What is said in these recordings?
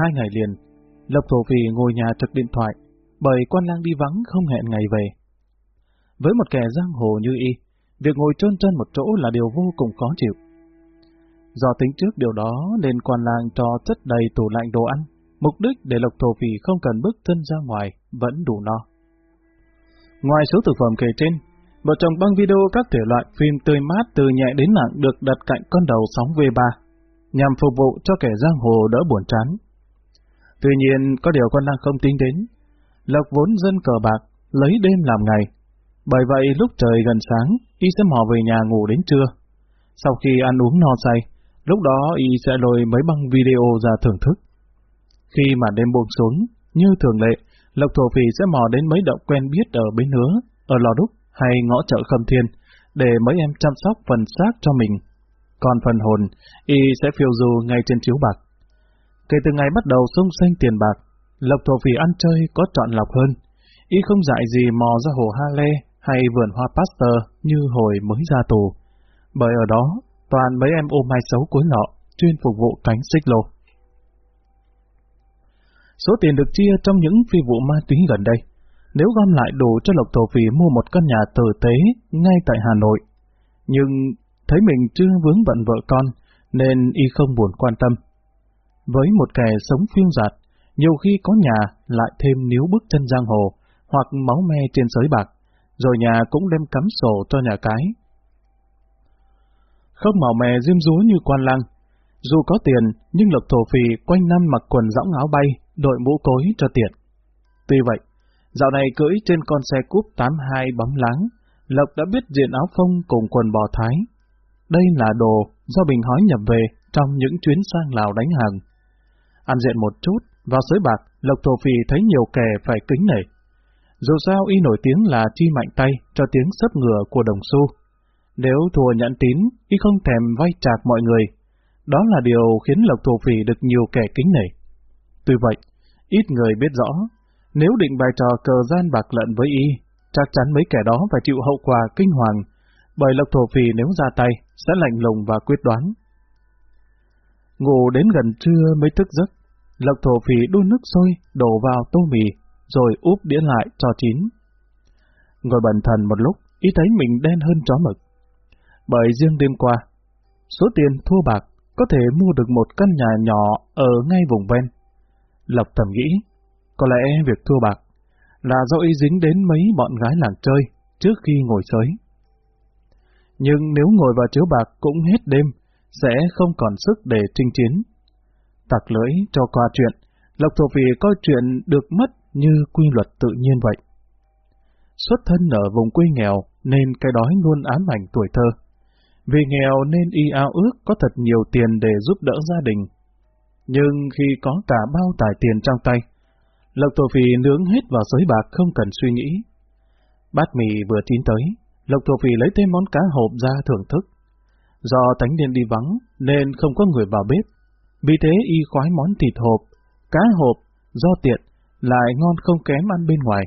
Hai ngày liền, Lộc Thổ Phì ngồi nhà trực điện thoại, bởi quan lang đi vắng không hẹn ngày về. Với một kẻ giang hồ như y, việc ngồi trơn trơn một chỗ là điều vô cùng khó chịu. Do tính trước điều đó nên quan lang cho chất đầy tủ lạnh đồ ăn, mục đích để Lộc Thổ Phì không cần bước chân ra ngoài, vẫn đủ no. Ngoài số thực phẩm kể trên, vợ chồng băng video các thể loại phim tươi mát từ nhẹ đến nặng được đặt cạnh con đầu sóng V3, nhằm phục vụ cho kẻ giang hồ đỡ buồn chán. Tuy nhiên, có điều con đang không tính đến. Lộc vốn dân cờ bạc, lấy đêm làm ngày. Bởi vậy, lúc trời gần sáng, y sẽ mò về nhà ngủ đến trưa. Sau khi ăn uống no say, lúc đó y sẽ lôi mấy băng video ra thưởng thức. Khi mà đêm buông xuống, như thường lệ, Lộc Thổ Phì sẽ mò đến mấy động quen biết ở Bến Hứa, ở Lò Đúc hay ngõ chợ Khâm Thiên, để mấy em chăm sóc phần xác cho mình. Còn phần hồn, y sẽ phiêu du ngay trên chiếu bạc. Kể từ ngày bắt đầu sung sinh tiền bạc, Lộc Thổ Phỉ ăn chơi có chọn lọc hơn. Y không dại gì mò ra hồ Ha Lê hay vườn hoa Pasteur như hồi mới ra tù. Bởi ở đó, toàn mấy em ôm mai xấu cuối lọ, chuyên phục vụ cánh xích lô. Số tiền được chia trong những phi vụ ma túy gần đây, nếu gom lại đủ cho Lộc Thổ Phỉ mua một căn nhà tử tế ngay tại Hà Nội. Nhưng thấy mình chưa vướng bận vợ con, nên y không buồn quan tâm. Với một kẻ sống phiêu giạt, nhiều khi có nhà lại thêm níu bước chân giang hồ, hoặc máu me trên sới bạc, rồi nhà cũng đem cắm sổ cho nhà cái. Không màu mè diêm dúa như quan lăng, dù có tiền, nhưng Lộc Thổ Phì quanh năm mặc quần rõng áo bay, đội mũ cối cho tiện. Tuy vậy, dạo này cưỡi trên con xe cúp 82 bấm láng, Lộc đã biết diện áo phông cùng quần bò thái. Đây là đồ do Bình hói nhập về trong những chuyến sang Lào đánh hàng. Ăn diện một chút, vào sới bạc, Lộc Thổ Phì thấy nhiều kẻ phải kính nể. Dù sao y nổi tiếng là chi mạnh tay cho tiếng sấp ngựa của đồng xu. Nếu thua nhận tín, y không thèm vay chạc mọi người. Đó là điều khiến Lộc Thổ Phì được nhiều kẻ kính nể. Tuy vậy, ít người biết rõ, nếu định bài trò cờ gian bạc lận với y, chắc chắn mấy kẻ đó phải chịu hậu quả kinh hoàng, bởi Lộc Thổ Phì nếu ra tay, sẽ lạnh lùng và quyết đoán. Ngủ đến gần trưa mới thức giấc, Lộc Thổ Phì đun nước sôi, đổ vào tô mì, rồi úp đĩa lại cho chín. Ngồi bần thần một lúc, ý thấy mình đen hơn chó mực. Bởi riêng đêm qua, số tiền thua bạc có thể mua được một căn nhà nhỏ ở ngay vùng ven. Lộc thầm nghĩ, có lẽ việc thua bạc là do y dính đến mấy bọn gái làng chơi trước khi ngồi sới. Nhưng nếu ngồi vào chiếu bạc cũng hết đêm, sẽ không còn sức để chinh chiến. Tặc lưỡi cho qua chuyện, Lộc Thổ Phỉ coi chuyện được mất như quy luật tự nhiên vậy. Xuất thân ở vùng quê nghèo nên cái đói luôn ám ảnh tuổi thơ. Vì nghèo nên y ao ước có thật nhiều tiền để giúp đỡ gia đình. Nhưng khi có cả bao tài tiền trong tay, Lộc Thổ Phỉ nướng hết vào sới bạc không cần suy nghĩ. Bát mì vừa chín tới, Lộc Thổ Phỉ lấy thêm món cá hộp ra thưởng thức. Do tánh niên đi vắng nên không có người vào bếp. Vì thế y khoái món thịt hộp, cá hộp, do tiện, lại ngon không kém ăn bên ngoài.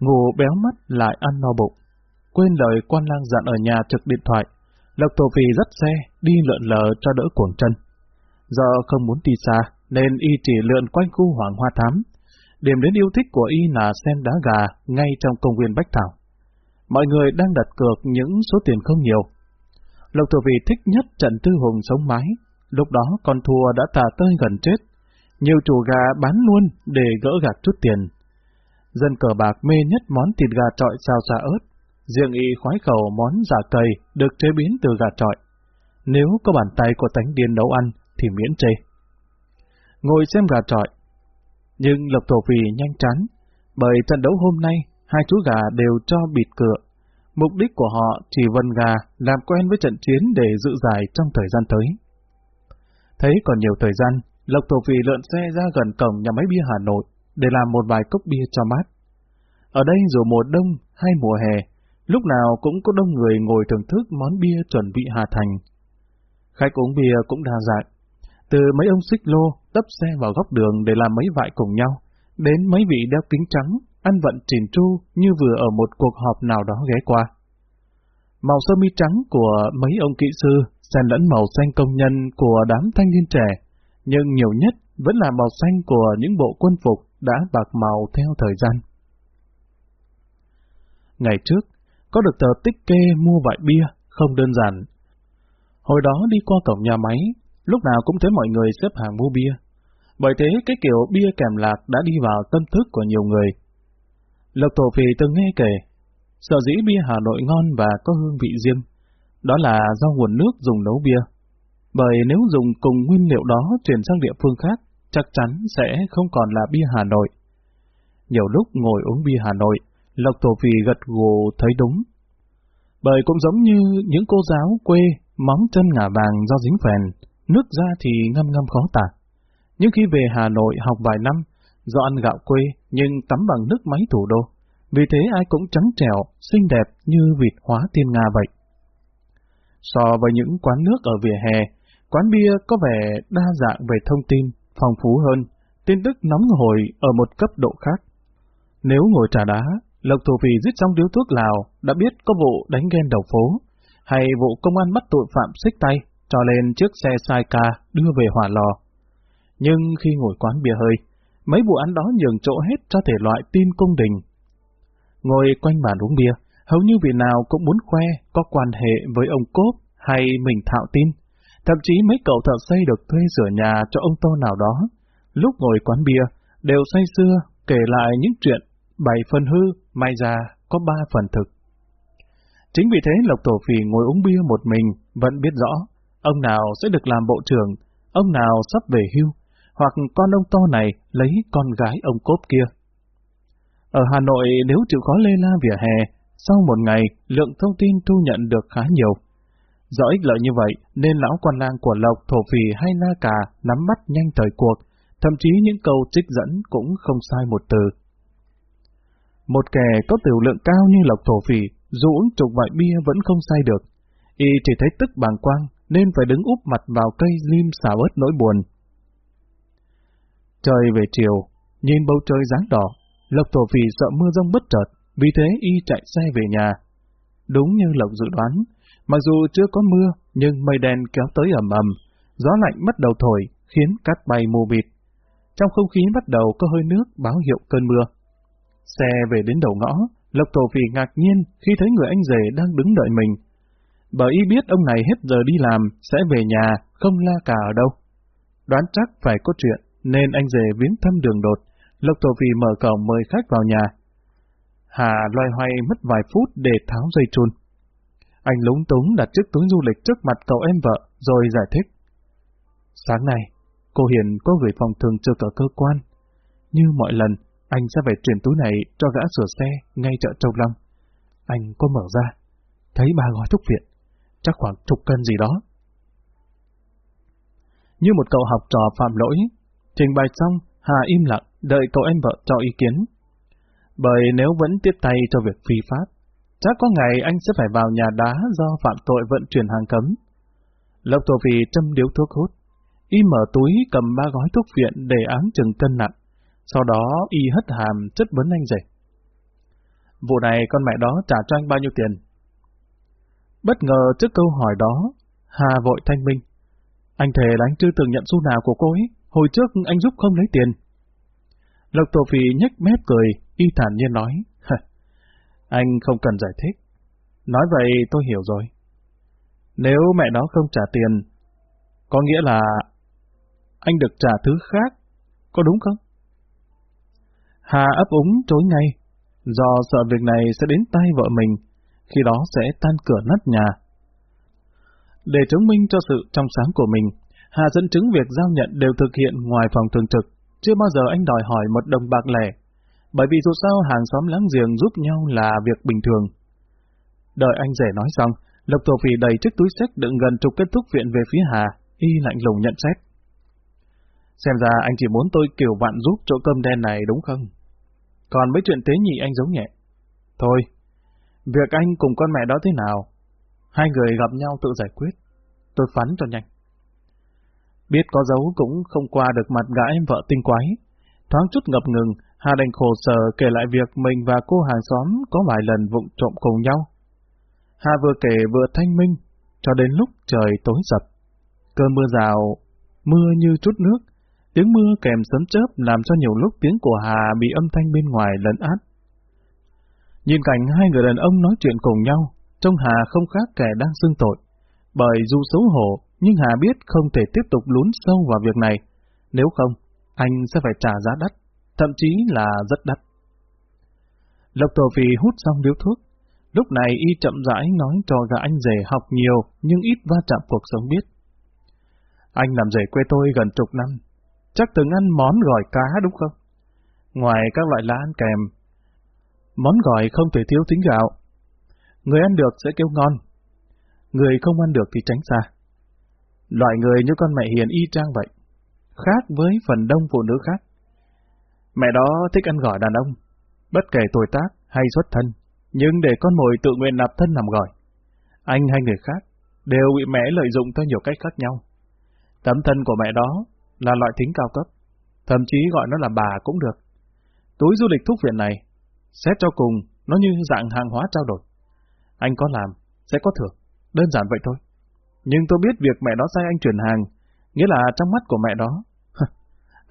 Ngủ béo mắt lại ăn no bụng. Quên lời quan lang dặn ở nhà trực điện thoại, Lộc Thổ Phì dắt xe, đi lượn lờ cho đỡ cuồng chân. Do không muốn đi xa, nên y chỉ lượn quanh khu hoàng hoa thám. Điểm đến yêu thích của y là xem đá gà ngay trong công viên Bách Thảo. Mọi người đang đặt cược những số tiền không nhiều. Lộc Thừa Phì thích nhất trận tư hùng sống mái, lúc đó con thua đã tà tơi gần chết. Nhiều chủ gà bán luôn để gỡ gạt chút tiền. Dân cờ bạc mê nhất món thịt gà trọi xào xà ớt, riêng y khoái khẩu món giả cầy được chế biến từ gà trọi. Nếu có bàn tay của tánh điên nấu ăn thì miễn chê. Ngồi xem gà trọi. Nhưng Lộc Thổ Phì nhanh chán, bởi trận đấu hôm nay hai chú gà đều cho bịt cửa. Mục đích của họ chỉ vần gà làm quen với trận chiến để dự giải trong thời gian tới. Thấy còn nhiều thời gian, Lộc Thổ Phì lượn xe ra gần cổng nhà máy bia Hà Nội để làm một vài cốc bia cho mát. Ở đây dù mùa đông hay mùa hè, lúc nào cũng có đông người ngồi thưởng thức món bia chuẩn bị Hà Thành. Khách uống bia cũng đa dạng, từ mấy ông xích lô tấp xe vào góc đường để làm mấy vại cùng nhau, đến mấy vị đeo kính trắng, ăn vận chỉn chu như vừa ở một cuộc họp nào đó ghé qua. Màu sơ mi trắng của mấy ông kỹ sư xen lẫn màu xanh công nhân của đám thanh niên trẻ, nhưng nhiều nhất vẫn là màu xanh của những bộ quân phục đã bạc màu theo thời gian. Ngày trước, có được tờ tích kê mua vại bia, không đơn giản. Hồi đó đi qua cổng nhà máy, lúc nào cũng thấy mọi người xếp hàng mua bia. Bởi thế cái kiểu bia kèm lạc đã đi vào tâm thức của nhiều người. Lộc Thổ Phì từng nghe kể, sở dĩ bia Hà Nội ngon và có hương vị riêng, đó là do nguồn nước dùng nấu bia. Bởi nếu dùng cùng nguyên liệu đó chuyển sang địa phương khác, chắc chắn sẽ không còn là bia Hà Nội. Nhiều lúc ngồi uống bia Hà Nội, Lộc Thổ Phì gật gù thấy đúng. Bởi cũng giống như những cô giáo quê móng chân ngả vàng do dính phèn, nước ra thì ngâm ngâm khó tả. Nhưng khi về Hà Nội học vài năm, do ăn gạo quê nhưng tắm bằng nước máy thủ đô, vì thế ai cũng trắng trẻo, xinh đẹp như vịt hóa tiên Nga vậy. So với những quán nước ở vỉa hè, quán bia có vẻ đa dạng về thông tin, phong phú hơn, tin tức nóng hồi ở một cấp độ khác. Nếu ngồi trà đá, Lộc Thủ Phì giết xong điếu thuốc Lào đã biết có vụ đánh ghen đầu phố, hay vụ công an bắt tội phạm xích tay, cho lên chiếc xe sai ca đưa về hỏa lò. Nhưng khi ngồi quán bia hơi, mấy vụ án đó nhường chỗ hết cho thể loại tin cung đình. Ngồi quanh bàn uống bia, hầu như vị nào cũng muốn khoe có quan hệ với ông Cốp hay mình thạo tin. Thậm chí mấy cậu thợ xây được thuê sửa nhà cho ông to nào đó. Lúc ngồi quán bia, đều say xưa kể lại những chuyện bảy phần hư, may ra có ba phần thực. Chính vì thế Lộc Tổ Phì ngồi uống bia một mình, vẫn biết rõ, ông nào sẽ được làm bộ trưởng, ông nào sắp về hưu, hoặc con ông to này lấy con gái ông cốp kia. Ở Hà Nội nếu chịu khó lê la vỉa hè, sau một ngày lượng thông tin thu nhận được khá nhiều. Do ích lợi như vậy nên lão quan lang của Lộc, Thổ Phì hay La Cà nắm bắt nhanh thời cuộc, thậm chí những câu trích dẫn cũng không sai một từ. Một kẻ có tiểu lượng cao như Lộc Thổ Phì, dù uống chục vại bia vẫn không say được. Y chỉ thấy tức bàng quang, nên phải đứng úp mặt vào cây lim xào ớt nỗi buồn. Trời về chiều, nhìn bầu trời dáng đỏ, Lộc Thổ Phì sợ mưa rông bất chợt, vì thế y chạy xe về nhà. Đúng như Lộc dự đoán, mặc dù chưa có mưa, nhưng mây đen kéo tới ẩm ẩm, gió lạnh bắt đầu thổi, khiến cát bay mù mịt. Trong không khí bắt đầu có hơi nước báo hiệu cơn mưa. Xe về đến đầu ngõ, Lộc Thổ Phì ngạc nhiên khi thấy người anh rể đang đứng đợi mình. Bởi y biết ông này hết giờ đi làm, sẽ về nhà, không la cả ở đâu. Đoán chắc phải có chuyện, nên anh rể viếng thăm đường đột. Lộc Tổ Vì mở cổng mời khách vào nhà. Hà loay hoay mất vài phút để tháo dây chun. Anh lúng túng đặt chiếc túi du lịch trước mặt cậu em vợ, rồi giải thích. Sáng nay, cô Hiền có gửi phòng thường trực ở cơ quan. Như mọi lần, anh sẽ phải chuyển túi này cho gã sửa xe ngay chợ Châu Long. Anh có mở ra, thấy ba gói thuốc viện, chắc khoảng chục cân gì đó. Như một cậu học trò phạm lỗi, trình bày xong, Hà im lặng, đợi cậu em vợ cho ý kiến. Bởi nếu vẫn tiếp tay cho việc phi pháp, chắc có ngày anh sẽ phải vào nhà đá do phạm tội vận chuyển hàng cấm. Lộc Tô Phi châm điếu thuốc hút, y mở túi cầm ba gói thuốc viện để áng chừng cân nặng. Sau đó y hất hàm chất vấn anh rể. Vụ này con mẹ đó trả cho anh bao nhiêu tiền? Bất ngờ trước câu hỏi đó, Hà vội thanh minh. Anh thề là anh chưa từng nhận xu nào của cô ấy, hồi trước anh giúp không lấy tiền. Lộc Tổ Phì nhếch mép cười, y thản nhiên nói. anh không cần giải thích. Nói vậy tôi hiểu rồi. Nếu mẹ nó không trả tiền, có nghĩa là anh được trả thứ khác, có đúng không? Hà ấp úng chối ngay, do sợ việc này sẽ đến tay vợ mình, khi đó sẽ tan cửa nát nhà. Để chứng minh cho sự trong sáng của mình, Hà dẫn chứng việc giao nhận đều thực hiện ngoài phòng thường trực, chưa bao giờ anh đòi hỏi một đồng bạc lẻ, bởi vì dù sao hàng xóm láng giềng giúp nhau là việc bình thường. Đợi anh rể nói xong, Lộc Tổ Phì đầy chiếc túi sách đựng gần chục kết thúc viện về phía Hà, y lạnh lùng nhận xét. Xem ra anh chỉ muốn tôi kiểu vạn giúp chỗ cơm đen này đúng không? Còn mấy chuyện tế nhị anh giống nhẹ. Thôi, việc anh cùng con mẹ đó thế nào? Hai người gặp nhau tự giải quyết. Tôi phán cho nhanh. Biết có dấu cũng không qua được mặt gã em vợ tinh quái. Thoáng chút ngập ngừng, Hà đành khổ sở kể lại việc mình và cô hàng xóm có vài lần vụng trộm cùng nhau. Hà vừa kể vừa thanh minh, cho đến lúc trời tối sập. Cơn mưa rào mưa như chút nước, tiếng mưa kèm sấm chớp làm cho nhiều lúc tiếng của Hà bị âm thanh bên ngoài lấn át. Nhìn cảnh hai người đàn ông nói chuyện cùng nhau, trông Hà không khác kẻ đang xưng tội. Bởi dù xấu hổ, nhưng Hà biết không thể tiếp tục lún sâu vào việc này. Nếu không, anh sẽ phải trả giá đắt, thậm chí là rất đắt. Lộc Tổ Phi hút xong điếu thuốc. Lúc này y chậm rãi nói cho gã anh rể học nhiều nhưng ít va chạm cuộc sống biết. Anh làm rể quê tôi gần chục năm. Chắc từng ăn món gỏi cá đúng không? Ngoài các loại lá ăn kèm, món gỏi không thể thiếu tính gạo. Người ăn được sẽ kêu ngon. Người không ăn được thì tránh xa. Loại người như con mẹ hiền y trang vậy. Khác với phần đông phụ nữ khác. Mẹ đó thích ăn gỏi đàn ông, bất kể tuổi tác hay xuất thân, nhưng để con mồi tự nguyện nạp thân làm gỏi. Anh hay người khác đều bị mẹ lợi dụng theo nhiều cách khác nhau. Tấm thân của mẹ đó là loại thính cao cấp, thậm chí gọi nó là bà cũng được. Túi du lịch thuốc viện này, xét cho cùng, nó như dạng hàng hóa trao đổi. Anh có làm, sẽ có thưởng, đơn giản vậy thôi. Nhưng tôi biết việc mẹ đó sai anh chuyển hàng, nghĩa là trong mắt của mẹ đó,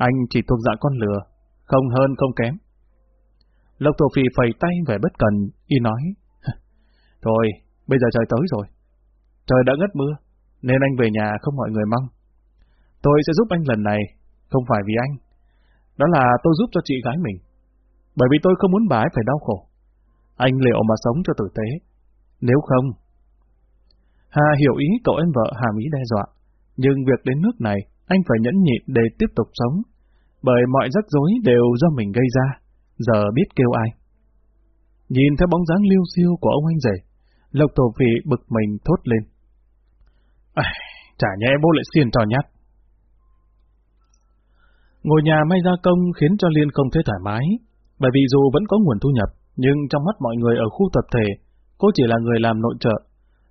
anh chỉ thuộc dạng con lừa, không hơn không kém. Lộc Thổ Phi phẩy tay về bất cần, y nói, Thôi, bây giờ trời tối rồi. Trời đã ngất mưa, nên anh về nhà không mọi người mong. Tôi sẽ giúp anh lần này, không phải vì anh. Đó là tôi giúp cho chị gái mình. Bởi vì tôi không muốn bà ấy phải đau khổ. Anh liệu mà sống cho tử tế. Nếu không... Hà hiểu ý cậu em vợ Hà Mỹ đe dọa. Nhưng việc đến nước này, anh phải nhẫn nhịn để tiếp tục sống. Bởi mọi rắc rối đều do mình gây ra. Giờ biết kêu ai. Nhìn theo bóng dáng liêu siêu của ông anh rể, Lộc Tổ Phỉ bực mình thốt lên. À, chả nhẽ bố lại xiên trò nhát. Ngồi nhà may gia công khiến cho Liên không thấy thoải mái, bởi vì dù vẫn có nguồn thu nhập, nhưng trong mắt mọi người ở khu tập thể, cô chỉ là người làm nội trợ.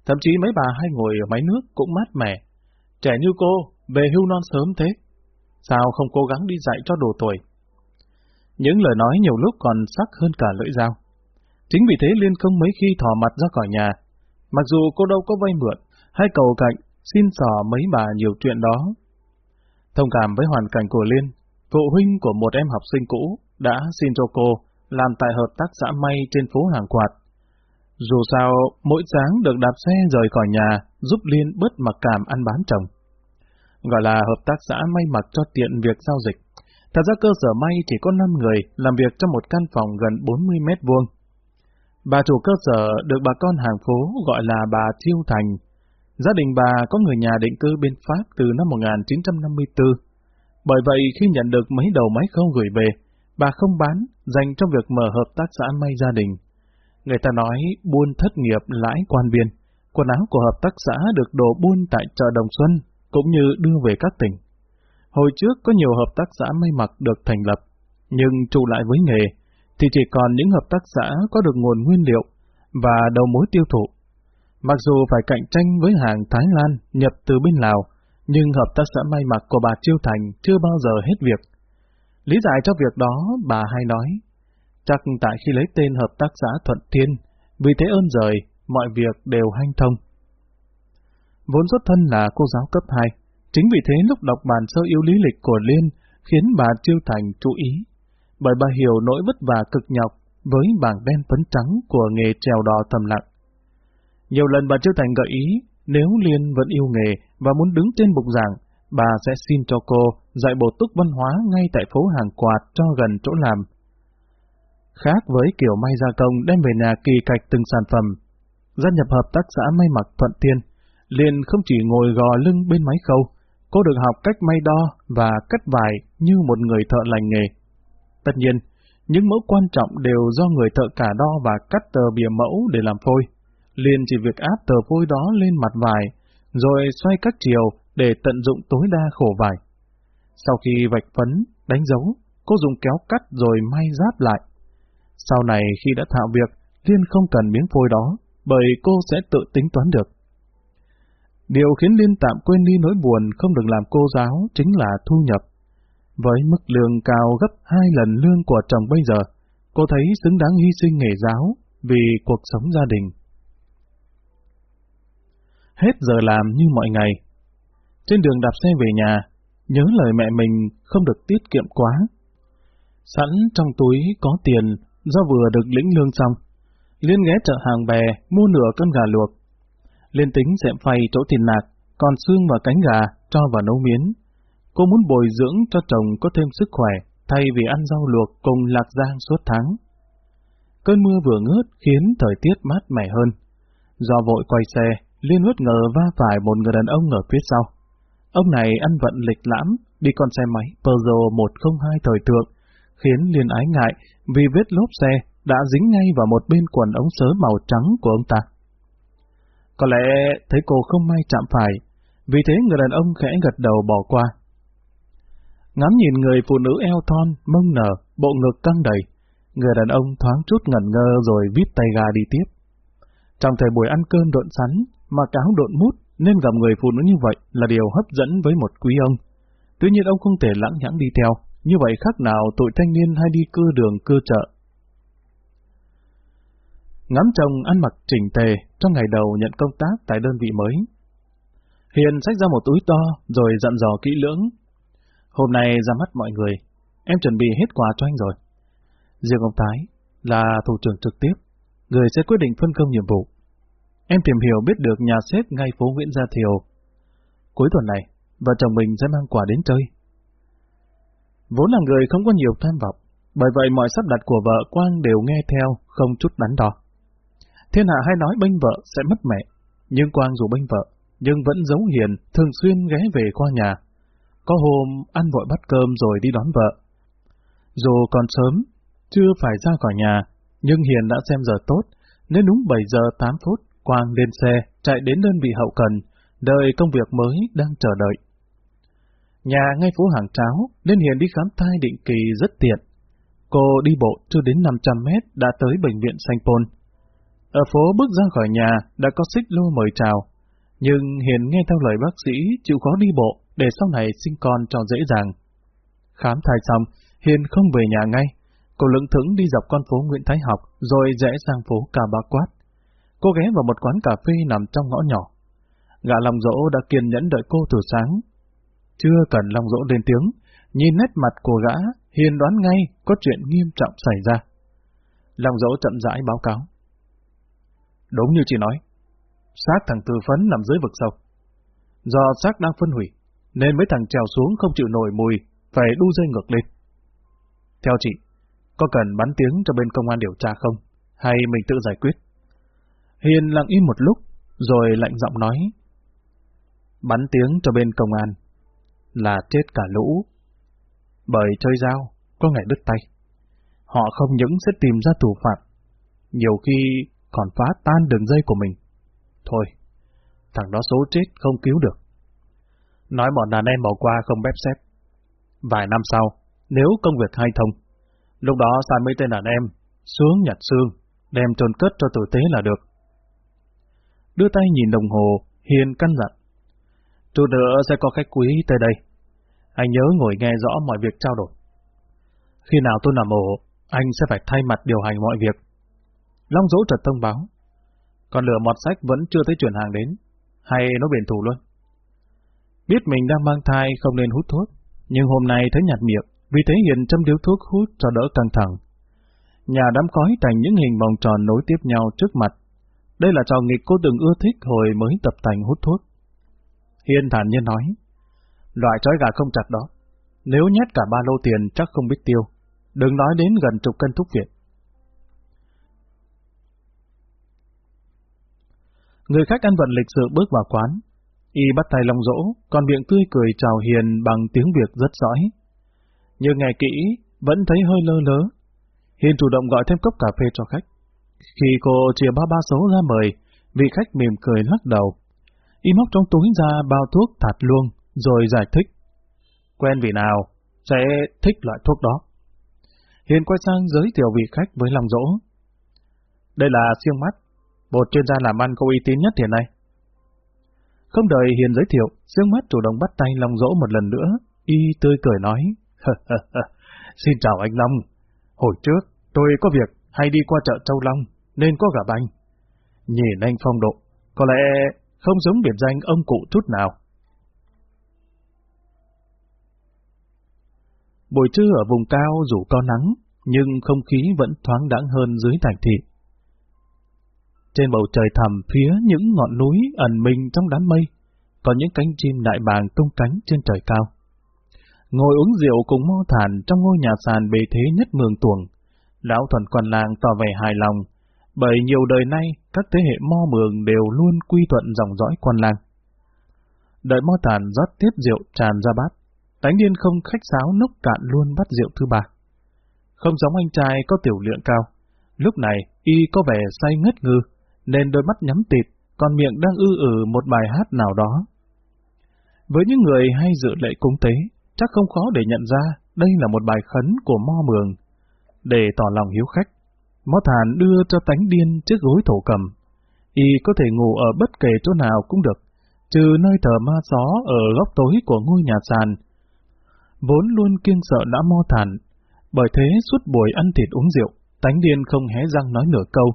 Thậm chí mấy bà hay ngồi ở máy nước cũng mát mẻ. Trẻ như cô, về hưu non sớm thế. Sao không cố gắng đi dạy cho đồ tuổi? Những lời nói nhiều lúc còn sắc hơn cả lưỡi dao. Chính vì thế Liên không mấy khi thò mặt ra khỏi nhà. Mặc dù cô đâu có vay mượn, hay cầu cạnh, xin sò mấy bà nhiều chuyện đó. Thông cảm với hoàn cảnh của Liên, phụ huynh của một em học sinh cũ đã xin cho cô làm tại hợp tác xã may trên phố hàng quạt. Dù sao, mỗi sáng được đạp xe rời khỏi nhà giúp Liên bớt mặc cảm ăn bán chồng. Gọi là hợp tác xã may mặc cho tiện việc giao dịch. Thật ra cơ sở may chỉ có 5 người làm việc trong một căn phòng gần 40 mét vuông. Bà chủ cơ sở được bà con hàng phố gọi là bà Thiêu Thành. Gia đình bà có người nhà định cư bên Pháp từ năm 1954. Bởi vậy khi nhận được mấy đầu máy khâu gửi về, bà không bán, dành cho việc mở hợp tác xã may gia đình. Người ta nói buôn thất nghiệp lãi quan biên, quần áo của hợp tác xã được đổ buôn tại chợ Đồng Xuân, cũng như đưa về các tỉnh. Hồi trước có nhiều hợp tác xã may mặc được thành lập, nhưng trụ lại với nghề, thì chỉ còn những hợp tác xã có được nguồn nguyên liệu và đầu mối tiêu thụ. Mặc dù phải cạnh tranh với hàng Thái Lan nhập từ bên Lào, nhưng hợp tác xã may mặc của bà Chiêu Thành chưa bao giờ hết việc. Lý giải cho việc đó, bà hay nói, chắc tại khi lấy tên hợp tác xã Thuận Thiên, vì thế ơn rời, mọi việc đều hanh thông. Vốn xuất thân là cô giáo cấp 2, chính vì thế lúc đọc bản sơ yêu lý lịch của Liên khiến bà Chiêu Thành chú ý, bởi bà hiểu nỗi vất vả cực nhọc với bảng đen phấn trắng của nghề trèo đò thầm lặng. Nhiều lần bà Chiêu Thành gợi ý nếu Liên vẫn yêu nghề và muốn đứng trên bục giảng, bà sẽ xin cho cô dạy bổ túc văn hóa ngay tại phố hàng quạt cho gần chỗ làm. Khác với kiểu may gia công đem về nhà kỳ cạch từng sản phẩm, gia nhập hợp tác xã may mặc Thuận Tiên, Liên không chỉ ngồi gò lưng bên máy khâu, cô được học cách may đo và cắt vải như một người thợ lành nghề. Tất nhiên, những mẫu quan trọng đều do người thợ cả đo và cắt tờ bìa mẫu để làm phôi liền chỉ việc áp tờ phôi đó lên mặt vải, rồi xoay các chiều để tận dụng tối đa khổ vải. Sau khi vạch phấn, đánh dấu, cô dùng kéo cắt rồi may giáp lại. Sau này khi đã thạo việc, Liên không cần miếng phôi đó, bởi cô sẽ tự tính toán được. Điều khiến Liên tạm quên đi nỗi buồn không được làm cô giáo chính là thu nhập. Với mức lương cao gấp hai lần lương của chồng bây giờ, cô thấy xứng đáng hy sinh nghề giáo vì cuộc sống gia đình hết giờ làm như mọi ngày. Trên đường đạp xe về nhà, nhớ lời mẹ mình không được tiết kiệm quá. Sẵn trong túi có tiền do vừa được lĩnh lương xong. Liên ghé chợ hàng bè mua nửa cân gà luộc. Liên tính dẹm phay chỗ tiền nạc, còn xương và cánh gà cho vào nấu miến. Cô muốn bồi dưỡng cho chồng có thêm sức khỏe, thay vì ăn rau luộc cùng lạc giang suốt tháng. Cơn mưa vừa ngớt khiến thời tiết mát mẻ hơn. Do vội quay xe, Liên bất ngờ va phải một người đàn ông ở phía sau. Ông này ăn vận lịch lãm, đi con xe máy Peugeot 102 thời thượng, khiến Liên ái ngại vì vết lốp xe đã dính ngay vào một bên quần ống sớ màu trắng của ông ta. Có lẽ thấy cô không may chạm phải, vì thế người đàn ông khẽ gật đầu bỏ qua. Ngắm nhìn người phụ nữ eo thon, mông nở, bộ ngực căng đầy, người đàn ông thoáng chút ngẩn ngơ rồi vít tay ga đi tiếp. Trong thời buổi ăn cơm độn sắn, mà cáo độn mút nên gặp người phụ nữ như vậy là điều hấp dẫn với một quý ông. Tuy nhiên ông không thể lãng nhãng đi theo, như vậy khác nào tội thanh niên hay đi cưa đường cưa chợ. Ngắm chồng ăn mặc chỉnh tề trong ngày đầu nhận công tác tại đơn vị mới. Hiền xách ra một túi to rồi dặn dò kỹ lưỡng. Hôm nay ra mắt mọi người, em chuẩn bị hết quà cho anh rồi. Riêng ông Thái là thủ trưởng trực tiếp, người sẽ quyết định phân công nhiệm vụ. Em tìm hiểu biết được nhà xếp ngay phố Nguyễn Gia Thiều. Cuối tuần này, vợ chồng mình sẽ mang quà đến chơi. Vốn là người không có nhiều tham vọng, bởi vậy mọi sắp đặt của vợ Quang đều nghe theo, không chút đắn đo. Thiên hạ hay nói bênh vợ sẽ mất mẹ, nhưng Quang dù bênh vợ, nhưng vẫn giấu hiền, thường xuyên ghé về qua nhà. Có hôm ăn vội bắt cơm rồi đi đón vợ. Dù còn sớm, chưa phải ra khỏi nhà, nhưng Hiền đã xem giờ tốt, nên đúng 7 giờ 8 phút, Quang lên xe, chạy đến đơn vị hậu cần, đợi công việc mới đang chờ đợi. Nhà ngay phố hàng cháo, nên Hiền đi khám thai định kỳ rất tiện. Cô đi bộ chưa đến 500 mét đã tới bệnh viện Sanh Pôn. Ở phố bước ra khỏi nhà đã có xích lô mời chào, nhưng Hiền nghe theo lời bác sĩ chịu khó đi bộ để sau này sinh con cho dễ dàng. Khám thai xong, Hiền không về nhà ngay. Cô lững thững đi dọc con phố Nguyễn Thái Học rồi rẽ sang phố Cà Ba Quát. Cô ghé vào một quán cà phê nằm trong ngõ nhỏ. Gã lòng dỗ đã kiên nhẫn đợi cô từ sáng. Chưa cần long dỗ lên tiếng, nhìn nét mặt của gã, hiền đoán ngay có chuyện nghiêm trọng xảy ra. long dỗ chậm rãi báo cáo. Đúng như chị nói, xác thằng Từ Phấn nằm dưới vực sâu. Do xác đang phân hủy, nên mấy thằng trèo xuống không chịu nổi mùi, phải đu dây ngược lên. Theo chị, có cần bắn tiếng cho bên công an điều tra không? Hay mình tự giải quyết? Hiền lặng im một lúc, rồi lạnh giọng nói. Bắn tiếng cho bên công an, là chết cả lũ. Bởi chơi dao, có ngày đứt tay. Họ không những sẽ tìm ra thủ phạm, nhiều khi còn phá tan đường dây của mình. Thôi, thằng đó số chết không cứu được. Nói bọn đàn em bỏ qua không bép xếp. Vài năm sau, nếu công việc hay thông, lúc đó sai mấy tên đàn em xuống nhặt xương, đem trồn cất cho tử tế là được đưa tay nhìn đồng hồ, hiền căn dặn. Chút nữa sẽ có khách quý tới đây. Anh nhớ ngồi nghe rõ mọi việc trao đổi. Khi nào tôi nằm ổ, anh sẽ phải thay mặt điều hành mọi việc. Long dỗ trật thông báo. Còn lửa mọt sách vẫn chưa thấy chuyển hàng đến. Hay nó biển thủ luôn. Biết mình đang mang thai không nên hút thuốc, nhưng hôm nay thấy nhạt miệng, vì thế Hiền châm điếu thuốc hút cho đỡ căng thẳng. Nhà đám khói thành những hình vòng tròn nối tiếp nhau trước mặt, đây là trò nghịch cô từng ưa thích hồi mới tập thành hút thuốc. Hiên thản nhiên nói, loại trói gà không chặt đó, nếu nhét cả ba lô tiền chắc không biết tiêu, đừng nói đến gần chục cân thuốc viện. Người khách ăn vận lịch sự bước vào quán, y bắt tay lòng dỗ, còn miệng tươi cười chào hiền bằng tiếng Việt rất giỏi. Nhưng nghe kỹ, vẫn thấy hơi lơ lớ. Hiền chủ động gọi thêm cốc cà phê cho khách. Khi cô chia ba ba số ra mời, vị khách mỉm cười lắc đầu. Y móc trong túi ra bao thuốc thạt luôn, rồi giải thích. Quen vị nào, sẽ thích loại thuốc đó. Hiền quay sang giới thiệu vị khách với lòng dỗ. Đây là siêng mắt, một chuyên gia làm ăn có uy tín nhất hiện nay. Không đợi Hiền giới thiệu, siêng mắt chủ động bắt tay lòng dỗ một lần nữa, y tươi cười nói. Xin chào anh Long, hồi trước tôi có việc hay đi qua chợ Châu Long, nên có gà banh. Nhìn anh phong độ, có lẽ không giống biệt danh ông cụ chút nào. Buổi trưa ở vùng cao dù có nắng, nhưng không khí vẫn thoáng đãng hơn dưới thành thị. Trên bầu trời thẳm phía những ngọn núi ẩn mình trong đám mây, có những cánh chim đại bàng tung cánh trên trời cao. Ngồi uống rượu cùng mo thản trong ngôi nhà sàn bề thế nhất mường tuồng, lão thuần quan làng tỏ vẻ hài lòng, bởi nhiều đời nay các thế hệ mo mường đều luôn quy thuận dòng dõi quan lang. Đợi mo tàn rót tiếp rượu tràn ra bát, Tánh niên không khách sáo nốc cạn luôn bát rượu thứ ba. Không giống anh trai có tiểu lượng cao. Lúc này, y có vẻ say ngất ngư, nên đôi mắt nhắm tịt, còn miệng đang ư ử một bài hát nào đó. Với những người hay dự lệ cúng tế, chắc không khó để nhận ra đây là một bài khấn của Mo Mường. Để tỏ lòng hiếu khách, Mo Thản đưa cho tánh điên chiếc gối thổ cầm. Y có thể ngủ ở bất kể chỗ nào cũng được, trừ nơi thờ ma gió ở góc tối của ngôi nhà sàn, vốn luôn kiêng sợ đã mo thản. Bởi thế suốt buổi ăn thịt uống rượu, tánh điên không hé răng nói nửa câu.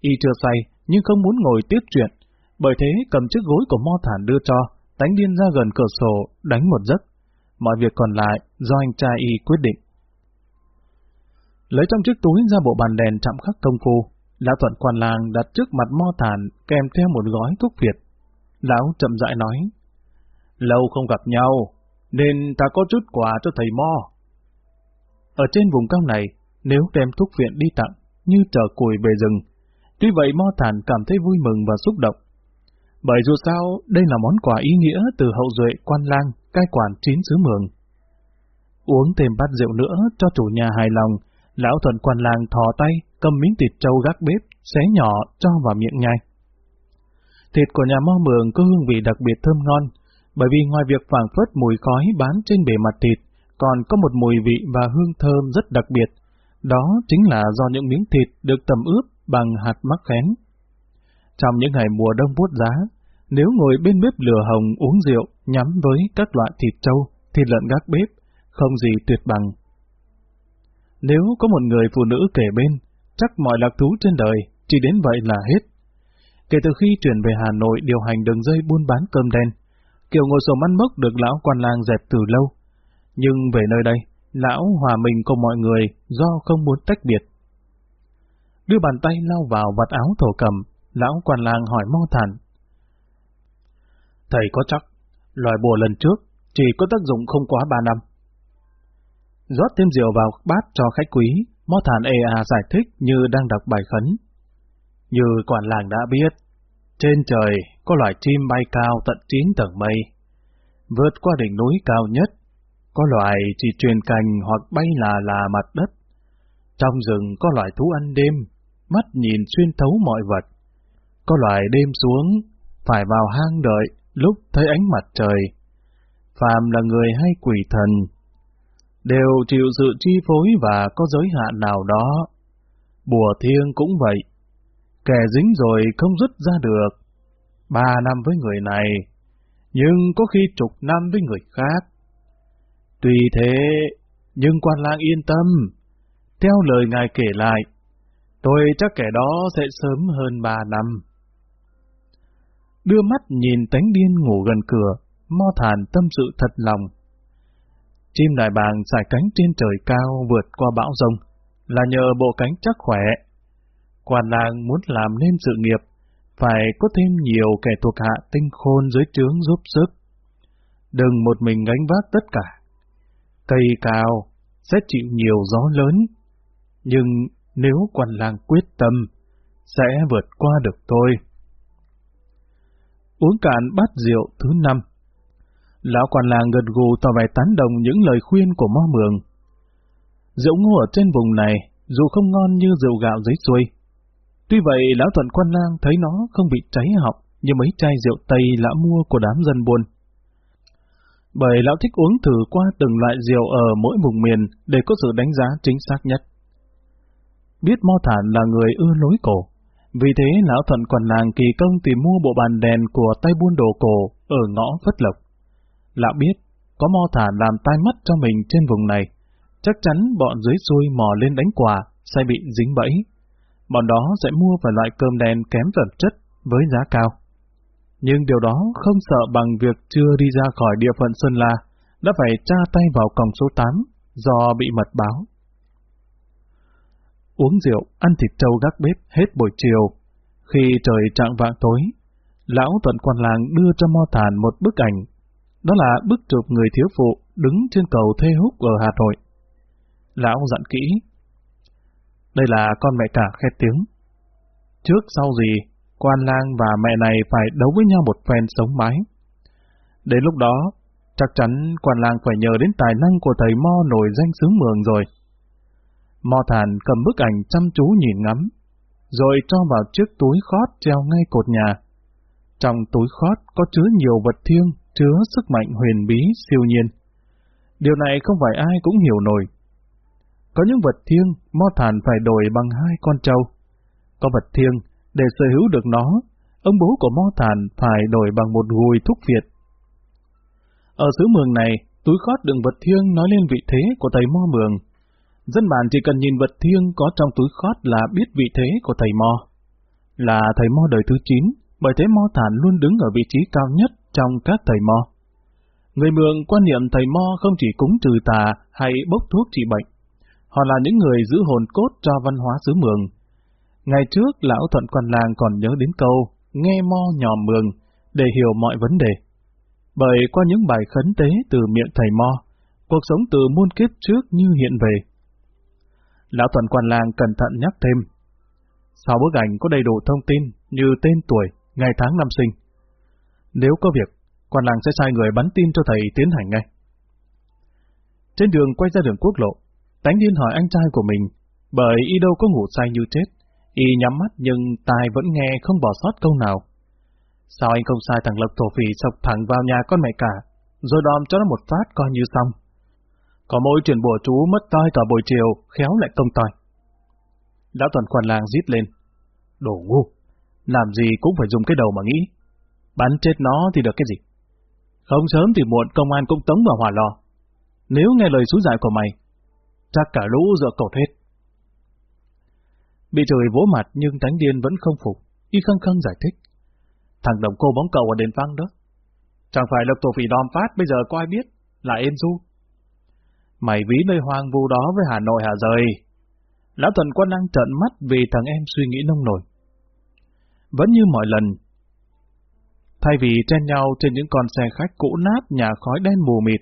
Y chưa say, nhưng không muốn ngồi tiếp chuyện. Bởi thế cầm chiếc gối của mo thản đưa cho, tánh điên ra gần cửa sổ, đánh một giấc. Mọi việc còn lại do anh trai Y quyết định. Lấy trong chiếc túi ra bộ bàn đèn chạm khắc công phu, Lão Thuận quan làng đặt trước mặt mo thản kèm theo một gói thuốc Việt. Lão chậm rãi nói, Lâu không gặp nhau, nên ta có chút quà cho thầy Mo. Ở trên vùng cao này, nếu đem thuốc viện đi tặng, như chờ cùi về rừng, tuy vậy Mo Thản cảm thấy vui mừng và xúc động. Bởi dù sao, đây là món quà ý nghĩa từ hậu duệ quan lang, cai quản chín xứ mường. Uống thêm bát rượu nữa cho chủ nhà hài lòng, lão thuần quan làng thò tay, cầm miếng thịt trâu gác bếp, xé nhỏ cho vào miệng nhai. Thịt của nhà mo mường có hương vị đặc biệt thơm ngon, bởi vì ngoài việc phảng phất mùi khói bán trên bề mặt thịt, còn có một mùi vị và hương thơm rất đặc biệt. Đó chính là do những miếng thịt được tầm ướp bằng hạt mắc khén. Trong những ngày mùa đông buốt giá, nếu ngồi bên bếp lửa hồng uống rượu nhắm với các loại thịt trâu, thịt lợn gác bếp, không gì tuyệt bằng. Nếu có một người phụ nữ kể bên, chắc mọi lạc thú trên đời chỉ đến vậy là hết. Kể từ khi chuyển về Hà Nội điều hành đường dây buôn bán cơm đen, Kiểu ngồi sổ ăn mốc được lão quan lang dẹp từ lâu. Nhưng về nơi đây, lão hòa mình cùng mọi người do không muốn tách biệt. Đưa bàn tay lau vào vạt áo thổ cầm, lão quan lang hỏi mo thản. Thầy có chắc, loài bùa lần trước chỉ có tác dụng không quá ba năm rót thêm rượu vào bát cho khách quý, Mó thản ê à giải thích như đang đọc bài khấn. Như quản làng đã biết, trên trời có loài chim bay cao tận chín tầng mây, vượt qua đỉnh núi cao nhất, có loài chỉ truyền cành hoặc bay là là mặt đất. Trong rừng có loài thú ăn đêm, mắt nhìn xuyên thấu mọi vật. Có loài đêm xuống, phải vào hang đợi lúc thấy ánh mặt trời. Phàm là người hay quỷ thần, đều chịu sự chi phối và có giới hạn nào đó. Bùa thiêng cũng vậy, kẻ dính rồi không dứt ra được. Ba năm với người này, nhưng có khi chục năm với người khác. Tuy thế, nhưng quan lang yên tâm. Theo lời ngài kể lại, tôi chắc kẻ đó sẽ sớm hơn ba năm. Đưa mắt nhìn tánh điên ngủ gần cửa, mo thản tâm sự thật lòng. Chim đại bàng xài cánh trên trời cao vượt qua bão rông, là nhờ bộ cánh chắc khỏe. Quan lang muốn làm nên sự nghiệp, phải có thêm nhiều kẻ thuộc hạ tinh khôn dưới trướng giúp sức. Đừng một mình gánh vác tất cả. Cây cao sẽ chịu nhiều gió lớn, nhưng nếu quan làng quyết tâm, sẽ vượt qua được thôi. Uống cạn bát rượu thứ năm. Lão quan làng gật gù tỏ vẻ tán đồng những lời khuyên của mo mường. Rượu ngô ở trên vùng này, dù không ngon như rượu gạo giấy xuôi, Tuy vậy, lão thuận quan lang thấy nó không bị cháy họng như mấy chai rượu Tây lão mua của đám dân buôn. Bởi lão thích uống thử qua từng loại rượu ở mỗi vùng miền để có sự đánh giá chính xác nhất. Biết Mo Thản là người ưa lối cổ, vì thế lão thuận quan làng kỳ công tìm mua bộ bàn đèn của tay buôn đồ cổ ở ngõ Phất Lộc. Lão biết, có Mo thả làm tai mắt cho mình trên vùng này, chắc chắn bọn dưới xuôi mò lên đánh quả, sẽ bị dính bẫy bọn đó sẽ mua vài loại cơm đen kém phẩm chất với giá cao. Nhưng điều đó không sợ bằng việc chưa đi ra khỏi địa phận Sơn La, đã phải tra tay vào còng số 8, do bị mật báo. Uống rượu, ăn thịt trâu gác bếp hết buổi chiều. Khi trời trạng vạng tối, lão tuần quan làng đưa cho Mo Thản một bức ảnh. Đó là bức chụp người thiếu phụ đứng trên cầu Thê Húc ở Hà Nội. Lão dặn kỹ. Đây là con mẹ cả khét tiếng. Trước sau gì, quan lang và mẹ này phải đấu với nhau một phen sống mái. Đến lúc đó, chắc chắn quan lang phải nhờ đến tài năng của thầy Mo nổi danh xứ mường rồi. Mo thản cầm bức ảnh chăm chú nhìn ngắm, rồi cho vào chiếc túi khót treo ngay cột nhà. Trong túi khót có chứa nhiều vật thiêng, chứa sức mạnh huyền bí siêu nhiên. Điều này không phải ai cũng hiểu nổi. Có những vật thiêng, Mo thản phải đổi bằng hai con trâu. Có vật thiêng, để sở hữu được nó, ông bố của Mo thản phải đổi bằng một gùi thuốc Việt. Ở xứ mường này, túi khót đựng vật thiêng nói lên vị thế của thầy Mo Mường Dân bản chỉ cần nhìn vật thiêng có trong túi khót là biết vị thế của thầy Mo. Là thầy Mo đời thứ 9, bởi thế Mo Thản luôn đứng ở vị trí cao nhất trong các thầy Mo. Người Mường quan niệm thầy Mo không chỉ cúng trừ tà hay bốc thuốc trị bệnh. Họ là những người giữ hồn cốt cho văn hóa xứ Mường. Ngày trước, Lão Thuận Quan Làng còn nhớ đến câu nghe Mo nhòm Mường để hiểu mọi vấn đề. Bởi qua những bài khấn tế từ miệng thầy Mo, cuộc sống từ muôn kiếp trước như hiện về. Lão Thuận quan làng cẩn thận nhắc thêm. Sau bức ảnh có đầy đủ thông tin như tên tuổi, ngày tháng năm sinh. Nếu có việc, quan làng sẽ sai người bắn tin cho thầy tiến hành ngay. Trên đường quay ra đường quốc lộ, Tánh Điên hỏi anh trai của mình, bởi y đâu có ngủ say như chết. Y nhắm mắt nhưng tai vẫn nghe không bỏ sót câu nào. Sao anh không sai thằng Lộc thổ phỉ sọc thẳng vào nhà con mẹ cả, rồi đòm cho nó một phát coi như xong. Có mỗi chuyện bùa chú mất toi cả buổi chiều, khéo lại công toi. Lão toàn quan làng rít lên. Đồ ngu, làm gì cũng phải dùng cái đầu mà nghĩ. Bắn chết nó thì được cái gì? Không sớm thì muộn công an cũng tống vào hỏa lò. Nếu nghe lời xúi giải của mày, chắc cả lũ dựa cột hết. Bị trời vỗ mặt nhưng tánh điên vẫn không phục, y khăng khăng giải thích. Thằng đồng cô bóng cầu ở đền phăng đó. Chẳng phải lộc tổ phỉ đòm phát bây giờ có ai biết, là em du. Mày ví nơi hoang vu đó với Hà Nội hả rời? Lão thần Quân đang trợn mắt vì thằng em suy nghĩ nông nổi. Vẫn như mọi lần, thay vì chen nhau trên những con xe khách cũ nát nhà khói đen mù mịt,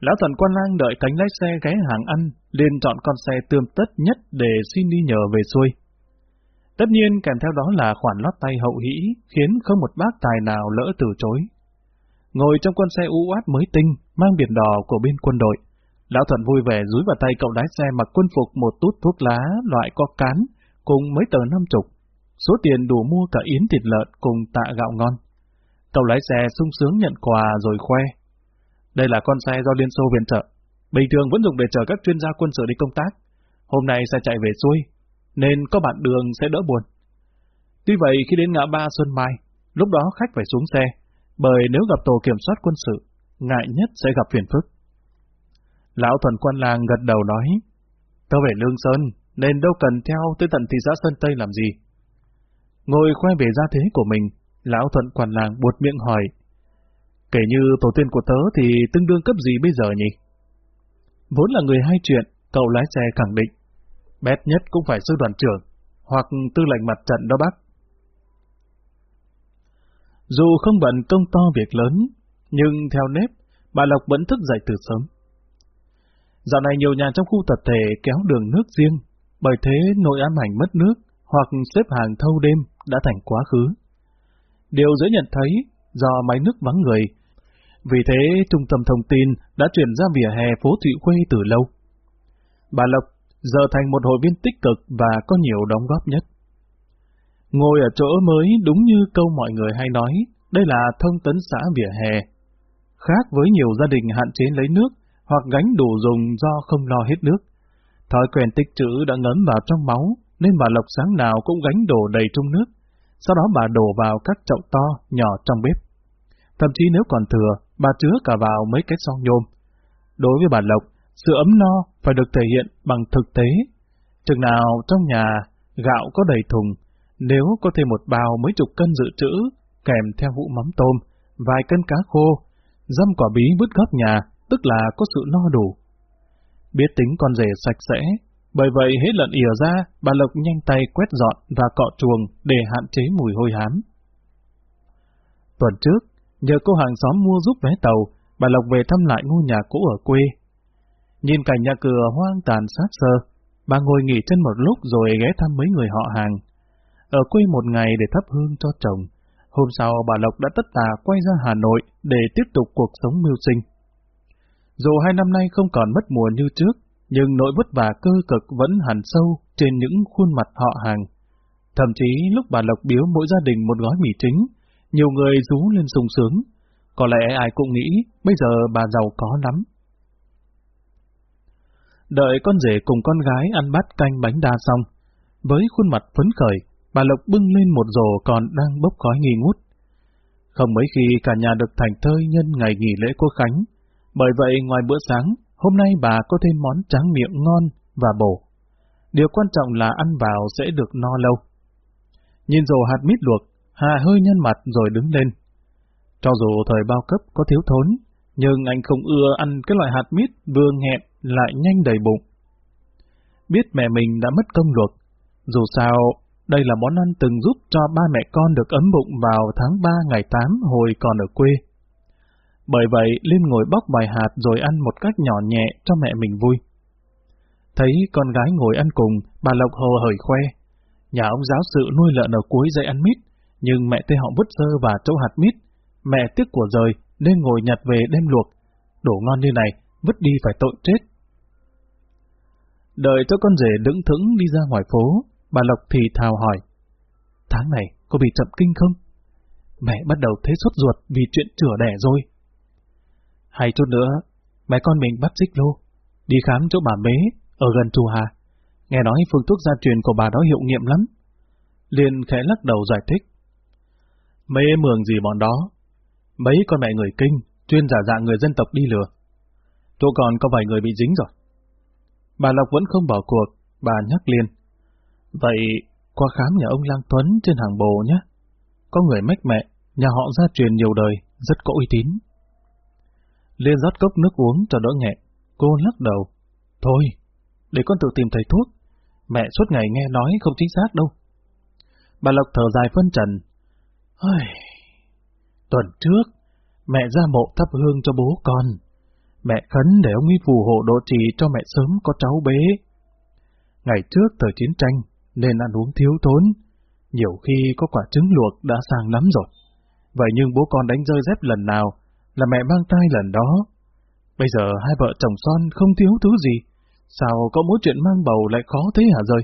Lão Tần Quan Lang đợi cánh lái xe ghé hàng ăn, liền chọn con xe tươm tất nhất để xin đi nhờ về xuôi. Tất nhiên kèm theo đó là khoản lót tay hậu hĩ, khiến không một bác tài nào lỡ từ chối. Ngồi trong con xe u át mới tinh, mang biển đỏ của bên quân đội, Lão Thuận vui vẻ dúi vào tay cậu lái xe mặc quân phục một tút thuốc lá loại có cán, cùng mấy tờ năm chục. Số tiền đủ mua cả yến thịt lợn cùng tạ gạo ngon. Cậu lái xe sung sướng nhận quà rồi khoe. Đây là con xe do Liên Xô viện trợ. Bình thường vẫn dùng để chở các chuyên gia quân sự đi công tác. Hôm nay xe chạy về xuôi, nên có bạn đường sẽ đỡ buồn. Tuy vậy khi đến ngã ba Xuân Mai, lúc đó khách phải xuống xe, bởi nếu gặp tổ kiểm soát quân sự, ngại nhất sẽ gặp phiền phức. Lão thuần quan làng gật đầu nói, tôi về Lương Sơn, nên đâu cần theo tới tận thị xã Sơn Tây làm gì. Ngồi khoe về gia thế của mình, Lão thuận quản làng buột miệng hỏi, Kể như tổ tiên của tớ thì tương đương cấp gì bây giờ nhỉ? Vốn là người hai chuyện, cậu lái xe khẳng định, bét nhất cũng phải sư đoàn trưởng, hoặc tư lệnh mặt trận đó bác. Dù không bận công to việc lớn, nhưng theo nếp, bà Lộc vẫn thức dậy từ sớm. Dạo này nhiều nhà trong khu tập thể kéo đường nước riêng, bởi thế nội ám ảnh mất nước hoặc xếp hàng thâu đêm đã thành quá khứ. Điều dễ nhận thấy do máy nước vắng người, vì thế trung tâm thông tin đã chuyển ra vỉa hè phố Thụy Khuê từ lâu. Bà Lộc giờ thành một hội viên tích cực và có nhiều đóng góp nhất. Ngồi ở chỗ mới đúng như câu mọi người hay nói, đây là thông tấn xã vỉa hè. Khác với nhiều gia đình hạn chế lấy nước, hoặc gánh đủ dùng do không lo hết nước. Thói quen tích trữ đã ngấm vào trong máu, nên bà Lộc sáng nào cũng gánh đổ đầy trong nước. Sau đó bà đổ vào các chậu to, nhỏ trong bếp. Thậm chí nếu còn thừa, bà chứa cả vào mấy cái son nhôm. Đối với bà Lộc, sự ấm no phải được thể hiện bằng thực tế. Chừng nào trong nhà gạo có đầy thùng, nếu có thêm một bao mấy chục cân dự trữ, kèm theo hũ mắm tôm, vài cân cá khô, dâm quả bí bứt góp nhà, tức là có sự no đủ. Biết tính con rể sạch sẽ, bởi vậy hết lợn ỉa ra, bà Lộc nhanh tay quét dọn và cọ chuồng để hạn chế mùi hôi hám. Tuần trước, nhờ cô hàng xóm mua giúp vé tàu, bà Lộc về thăm lại ngôi nhà cũ ở quê. Nhìn cảnh nhà cửa hoang tàn sát sơ, bà ngồi nghỉ chân một lúc rồi ghé thăm mấy người họ hàng. Ở quê một ngày để thắp hương cho chồng, hôm sau bà Lộc đã tất tà quay ra Hà Nội để tiếp tục cuộc sống mưu sinh. Dù hai năm nay không còn mất mùa như trước, nhưng nỗi vất vả cơ cực vẫn hằn sâu trên những khuôn mặt họ hàng. Thậm chí lúc bà Lộc biếu mỗi gia đình một gói mì chính, nhiều người rú lên sung sướng. Có lẽ ai cũng nghĩ bây giờ bà giàu có lắm. Đợi con rể cùng con gái ăn bát canh bánh đa xong, với khuôn mặt phấn khởi, bà Lộc bưng lên một rổ còn đang bốc khói nghi ngút. Không mấy khi cả nhà được thành thơi nhân ngày nghỉ lễ quốc khánh, bởi vậy ngoài bữa sáng, hôm nay bà có thêm món tráng miệng ngon và bổ. Điều quan trọng là ăn vào sẽ được no lâu. Nhìn rổ hạt mít luộc, Hà hơi nhăn mặt rồi đứng lên. Cho dù thời bao cấp có thiếu thốn, nhưng anh không ưa ăn cái loại hạt mít vừa nghẹn lại nhanh đầy bụng. Biết mẹ mình đã mất công luộc, dù sao, đây là món ăn từng giúp cho ba mẹ con được ấm bụng vào tháng 3 ngày 8 hồi còn ở quê. Bởi vậy, Liên ngồi bóc vài hạt rồi ăn một cách nhỏ nhẹ cho mẹ mình vui. Thấy con gái ngồi ăn cùng, bà Lộc hồ hởi khoe. Nhà ông giáo sự nuôi lợn ở cuối dây ăn mít, nhưng mẹ tê họ vứt sơ và chỗ hạt mít. Mẹ tiếc của rời nên ngồi nhặt về đem luộc. đổ ngon như này, vứt đi phải tội chết. Đợi cho con rể đứng thững đi ra ngoài phố, bà Lộc thì thào hỏi. Tháng này có bị chậm kinh không? Mẹ bắt đầu thấy sốt ruột vì chuyện chữa đẻ rồi. Hay chút nữa, mẹ con mình bắt xích lô, đi khám chỗ bà Mế, ở gần chùa Hà. Nghe nói phương thuốc gia truyền của bà đó hiệu nghiệm lắm. Liên khẽ lắc đầu giải thích. Mê mường gì bọn đó? Mấy con mẹ người kinh, chuyên giả dạng người dân tộc đi lừa. Chỗ còn có vài người bị dính rồi. Bà Lộc vẫn không bỏ cuộc, bà nhắc Liên. Vậy, qua khám nhà ông Lang Tuấn trên hàng bồ nhé. Có người mách mẹ, nhà họ gia truyền nhiều đời, rất có uy tín. Liên rót cốc nước uống cho đỡ nghẹn. Cô lắc đầu. Thôi, để con tự tìm thầy thuốc. Mẹ suốt ngày nghe nói không chính xác đâu. Bà Lộc thở dài phân trần. Ôi, tuần trước, mẹ ra mộ thắp hương cho bố con. Mẹ khấn để ông ấy phù hộ độ trì cho mẹ sớm có cháu bế. Ngày trước thời chiến tranh, nên ăn uống thiếu thốn. Nhiều khi có quả trứng luộc đã sang lắm rồi. Vậy nhưng bố con đánh rơi dép lần nào là mẹ mang tay lần đó. Bây giờ hai vợ chồng son không thiếu thứ gì, sao có mỗi chuyện mang bầu lại khó thế hả rơi?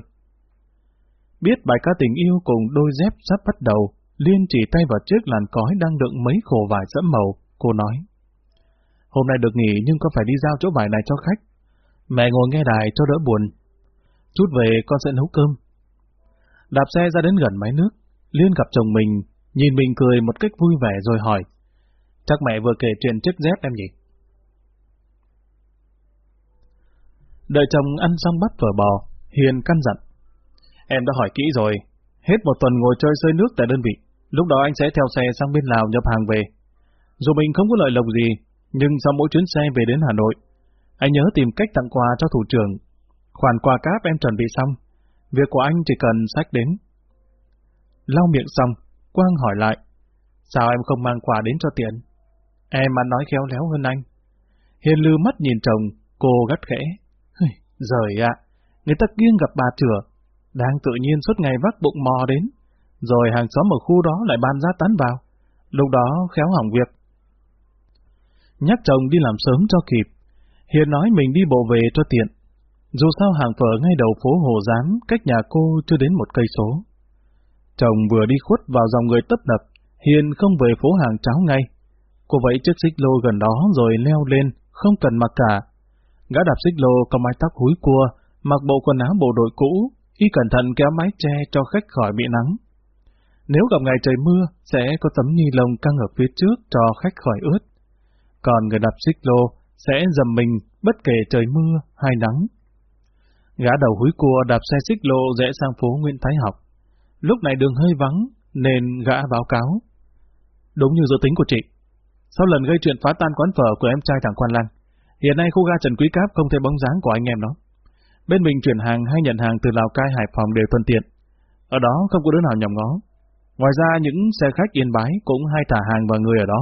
Biết bài ca tình yêu cùng đôi dép sắp bắt đầu, Liên chỉ tay vào chiếc làn cói đang đựng mấy khổ vải sẫm màu, cô nói. Hôm nay được nghỉ nhưng con phải đi giao chỗ vải này cho khách. Mẹ ngồi nghe đài cho đỡ buồn. Chút về con sẽ nấu cơm. Đạp xe ra đến gần máy nước, Liên gặp chồng mình, nhìn mình cười một cách vui vẻ rồi hỏi. Chắc mẹ vừa kể chuyện chiếc dép em nhỉ? Đợi chồng ăn xong bát phở bò, Hiền căn dặn. Em đã hỏi kỹ rồi, hết một tuần ngồi chơi sơi nước tại đơn vị, lúc đó anh sẽ theo xe sang bên Lào nhập hàng về. Dù mình không có lợi lộc gì, nhưng sau mỗi chuyến xe về đến Hà Nội, anh nhớ tìm cách tặng quà cho thủ trưởng. Khoản quà cáp em chuẩn bị xong, việc của anh chỉ cần sách đến. Lau miệng xong, Quang hỏi lại, sao em không mang quà đến cho tiện? Em ăn nói khéo léo hơn anh. Hiền lư mắt nhìn chồng, cô gắt khẽ. Rời ạ, người ta kiêng gặp bà chửa, đang tự nhiên suốt ngày vác bụng mò đến, rồi hàng xóm ở khu đó lại ban giá tán vào, lúc đó khéo hỏng việc. Nhắc chồng đi làm sớm cho kịp, Hiền nói mình đi bộ về cho tiện. Dù sao hàng phở ngay đầu phố Hồ Gián, cách nhà cô chưa đến một cây số. Chồng vừa đi khuất vào dòng người tấp nập, Hiền không về phố hàng cháo ngay. Cô vẫy chiếc xích lô gần đó rồi leo lên, không cần mặc cả. Gã đạp xích lô có mái tóc húi cua, mặc bộ quần áo bộ đội cũ, y cẩn thận kéo mái che cho khách khỏi bị nắng. Nếu gặp ngày trời mưa, sẽ có tấm ni lông căng ở phía trước cho khách khỏi ướt. Còn người đạp xích lô sẽ dầm mình bất kể trời mưa hay nắng. Gã đầu húi cua đạp xe xích lô rẽ sang phố Nguyễn Thái Học. Lúc này đường hơi vắng, nên gã báo cáo. Đúng như dự tính của chị, sau lần gây chuyện phá tan quán phở của em trai thằng Quan Lan, Hiện nay khu ga Trần Quý Cáp không thấy bóng dáng của anh em nó. Bên mình chuyển hàng hay nhận hàng từ Lào Cai, Hải Phòng đều thuận tiện. Ở đó không có đứa nào nhòm ngó. Ngoài ra những xe khách yên bái cũng hay thả hàng và người ở đó.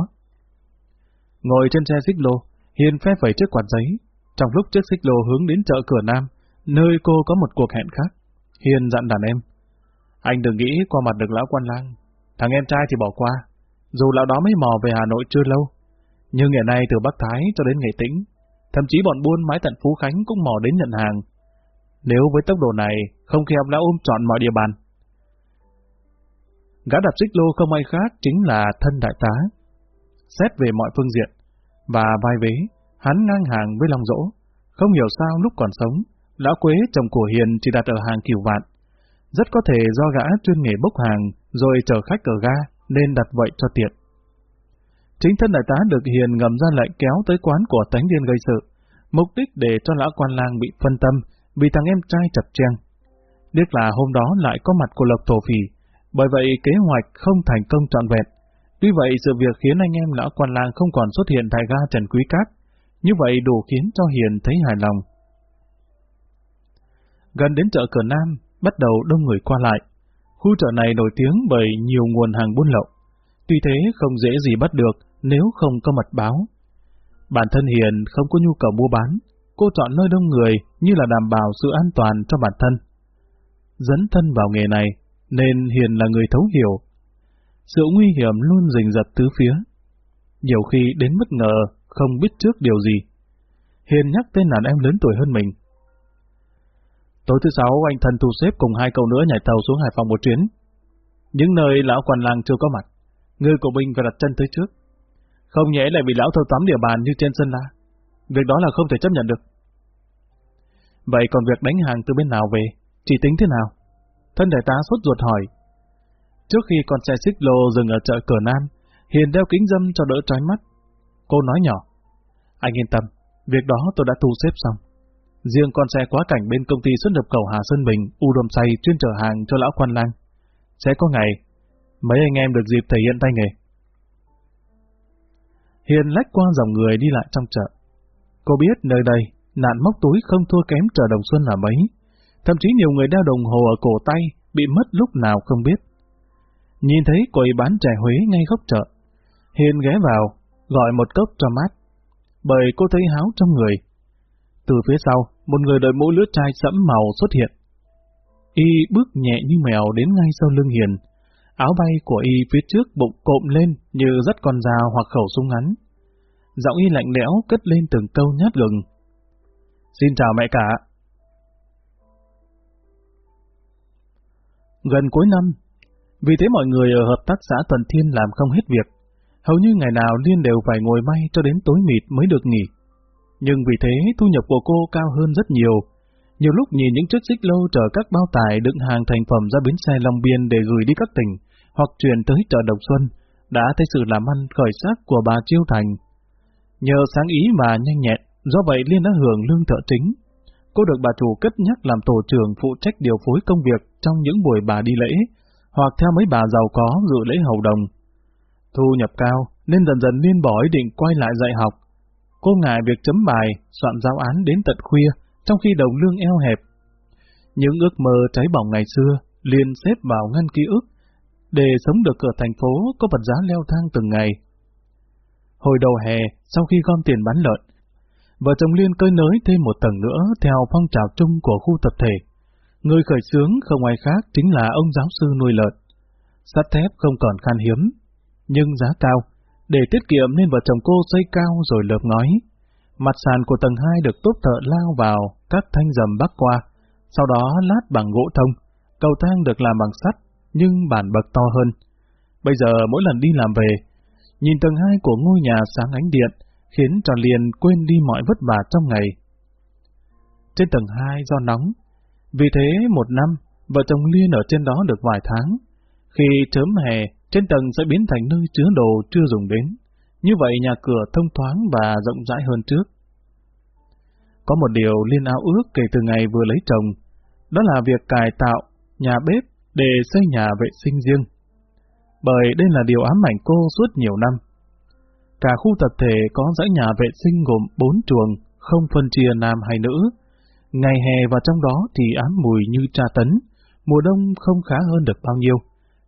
Ngồi trên xe xích lô, Hiền phe phẩy chiếc quạt giấy. Trong lúc chiếc xích lô hướng đến chợ cửa Nam, nơi cô có một cuộc hẹn khác, Hiền dặn đàn em. Anh đừng nghĩ qua mặt được lão quan lang. Thằng em trai thì bỏ qua. Dù lão đó mới mò về Hà Nội chưa lâu. Nhưng ngày nay từ Bắc Thái cho đến Nghệ Tĩnh, thậm chí bọn buôn mái tận Phú Khánh cũng mò đến nhận hàng. Nếu với tốc độ này, không khéo lão ôm trọn mọi địa bàn. Gã đạp xích lô không ai khác chính là thân đại tá. Xét về mọi phương diện, và vai vế, hắn ngang hàng với Long Dỗ. Không hiểu sao lúc còn sống, lão Quế chồng của Hiền chỉ đặt ở hàng kiểu vạn. Rất có thể do gã chuyên nghề bốc hàng, rồi chở khách ở ga, nên đặt vậy cho tiện. Chính thân đại tá được Hiền ngầm ra lệnh kéo tới quán của tánh điên gây sự, mục đích để cho lão quan lang bị phân tâm, vì thằng em trai chặt cheng. Tiếc là hôm đó lại có mặt của Lộc Thổ Phỉ, bởi vậy kế hoạch không thành công trọn vẹn. Tuy vậy sự việc khiến anh em lão quan lang không còn xuất hiện tại ga Trần Quý Cát, như vậy đủ khiến cho Hiền thấy hài lòng. Gần đến chợ cửa Nam, bắt đầu đông người qua lại. Khu chợ này nổi tiếng bởi nhiều nguồn hàng buôn lậu. Tuy thế không dễ gì bắt được nếu không có mật báo. Bản thân Hiền không có nhu cầu mua bán, cô chọn nơi đông người như là đảm bảo sự an toàn cho bản thân. Dấn thân vào nghề này, nên Hiền là người thấu hiểu. Sự nguy hiểm luôn rình rập tứ phía. Nhiều khi đến bất ngờ, không biết trước điều gì. Hiền nhắc tên đàn em lớn tuổi hơn mình. Tối thứ sáu anh thân thu xếp cùng hai cậu nữa nhảy tàu xuống Hải Phòng một chuyến. Những nơi lão quan làng chưa có mặt, người của mình phải đặt chân tới trước. Không nhẽ lại bị lão thâu tóm địa bàn như trên sân la. Việc đó là không thể chấp nhận được. Vậy còn việc đánh hàng từ bên nào về, chỉ tính thế nào? Thân đại tá sốt ruột hỏi. Trước khi con xe xích lô dừng ở chợ cửa Nam, Hiền đeo kính dâm cho đỡ trói mắt. Cô nói nhỏ. Anh yên tâm, việc đó tôi đã thu xếp xong. Riêng con xe quá cảnh bên công ty xuất nhập khẩu Hà Sơn Bình, U Đôm Say chuyên chở hàng cho lão quan lang. Sẽ có ngày, mấy anh em được dịp thể hiện tay nghề. Hiền lách qua dòng người đi lại trong chợ. Cô biết nơi đây, nạn móc túi không thua kém chợ Đồng Xuân là mấy. Thậm chí nhiều người đeo đồng hồ ở cổ tay, bị mất lúc nào không biết. Nhìn thấy quầy bán chè Huế ngay góc chợ. Hiền ghé vào, gọi một cốc cho mát. Bởi cô thấy háo trong người. Từ phía sau, một người đội mũ lưỡi chai sẫm màu xuất hiện. Y bước nhẹ như mèo đến ngay sau lưng Hiền. Áo bay của Y phía trước bụng cộm lên như rất con dao hoặc khẩu súng ngắn. Giọng Y lạnh lẽo cất lên từng câu nhát gừng. Xin chào mẹ cả. Gần cuối năm, vì thế mọi người ở hợp tác xã Tuần Thiên làm không hết việc. Hầu như ngày nào Liên đều phải ngồi may cho đến tối mịt mới được nghỉ. Nhưng vì thế thu nhập của cô cao hơn rất nhiều. Nhiều lúc nhìn những chiếc xích lô chở các bao tải đựng hàng thành phẩm ra bến xe Long Biên để gửi đi các tỉnh, hoặc chuyển tới chợ Đồng Xuân, đã thấy sự làm ăn khởi sắc của bà Chiêu Thành. Nhờ sáng ý mà nhanh nhẹn, do vậy Liên đã hưởng lương thợ chính. Cô được bà chủ cất nhắc làm tổ trưởng phụ trách điều phối công việc trong những buổi bà đi lễ, hoặc theo mấy bà giàu có dự lễ hầu đồng. Thu nhập cao, nên dần dần Liên bỏ ý định quay lại dạy học, Cô ngại việc chấm bài, soạn giáo án đến tận khuya, trong khi đồng lương eo hẹp. Những ước mơ cháy bỏng ngày xưa liền xếp vào ngăn ký ức, để sống được ở thành phố có vật giá leo thang từng ngày. Hồi đầu hè, sau khi gom tiền bán lợn, vợ chồng Liên cơi nới thêm một tầng nữa theo phong trào chung của khu tập thể. Người khởi xướng không ai khác chính là ông giáo sư nuôi lợn. Sắt thép không còn khan hiếm, nhưng giá cao, để tiết kiệm nên vợ chồng cô xây cao rồi lợp ngói. Mặt sàn của tầng 2 được tốt thợ lao vào các thanh dầm bắc qua, sau đó lát bằng gỗ thông. Cầu thang được làm bằng sắt, nhưng bản bậc to hơn. Bây giờ mỗi lần đi làm về, nhìn tầng 2 của ngôi nhà sáng ánh điện, khiến cho liền quên đi mọi vất vả trong ngày. Trên tầng 2 do nóng, vì thế một năm, vợ chồng Liên ở trên đó được vài tháng. Khi chớm hè, trên tầng sẽ biến thành nơi chứa đồ chưa dùng đến. Như vậy nhà cửa thông thoáng và rộng rãi hơn trước. Có một điều Liên ao ước kể từ ngày vừa lấy chồng, đó là việc cải tạo nhà bếp để xây nhà vệ sinh riêng. Bởi đây là điều ám ảnh cô suốt nhiều năm. Cả khu tập thể có dãy nhà vệ sinh gồm bốn chuồng, không phân chia nam hay nữ. Ngày hè và trong đó thì ám mùi như tra tấn, mùa đông không khá hơn được bao nhiêu.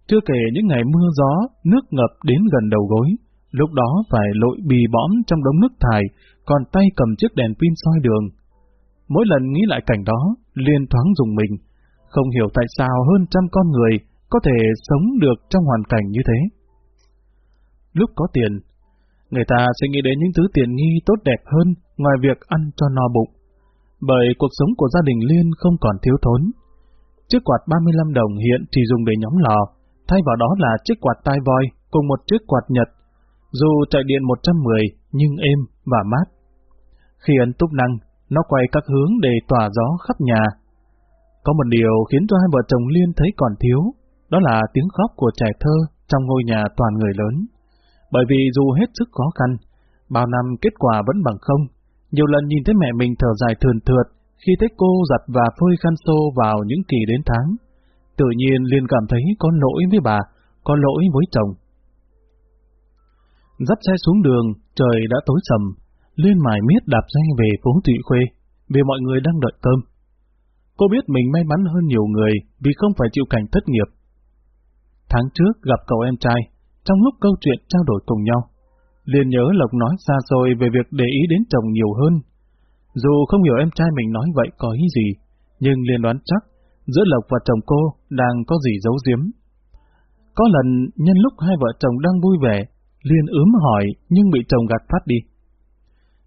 Chưa kể những ngày mưa gió, nước ngập đến gần đầu gối, lúc đó phải lội bì bõm trong đống nước thải, còn tay cầm chiếc đèn pin soi đường. Mỗi lần nghĩ lại cảnh đó, liên thoáng dùng mình, không hiểu tại sao hơn trăm con người có thể sống được trong hoàn cảnh như thế. Lúc có tiền, người ta sẽ nghĩ đến những thứ tiền nghi tốt đẹp hơn ngoài việc ăn cho no bụng. Bởi cuộc sống của gia đình Liên không còn thiếu thốn. Chiếc quạt 35 đồng hiện chỉ dùng để nhóm lò, thay vào đó là chiếc quạt tai voi cùng một chiếc quạt nhật. Dù chạy điện 110 nhưng êm và mát. Khi ấn túc năng, nó quay các hướng để tỏa gió khắp nhà. Có một điều khiến cho hai vợ chồng Liên thấy còn thiếu, đó là tiếng khóc của trẻ thơ trong ngôi nhà toàn người lớn. Bởi vì dù hết sức khó khăn, bao năm kết quả vẫn bằng không, nhiều lần nhìn thấy mẹ mình thở dài thườn thượt khi thấy cô giặt và phơi khăn xô vào những kỳ đến tháng. Tự nhiên liền cảm thấy có lỗi với bà, có lỗi với chồng. Dắt xe xuống đường, trời đã tối sầm, Liên mải miết đạp xe về phố Thụy Khuê, vì mọi người đang đợi cơm. Cô biết mình may mắn hơn nhiều người vì không phải chịu cảnh thất nghiệp. Tháng trước gặp cậu em trai, trong lúc câu chuyện trao đổi cùng nhau, liền nhớ Lộc nói xa xôi về việc để ý đến chồng nhiều hơn. Dù không hiểu em trai mình nói vậy có ý gì, nhưng liền đoán chắc giữa Lộc và chồng cô đang có gì giấu giếm. Có lần nhân lúc hai vợ chồng đang vui vẻ, liền ướm hỏi nhưng bị chồng gạt phát đi.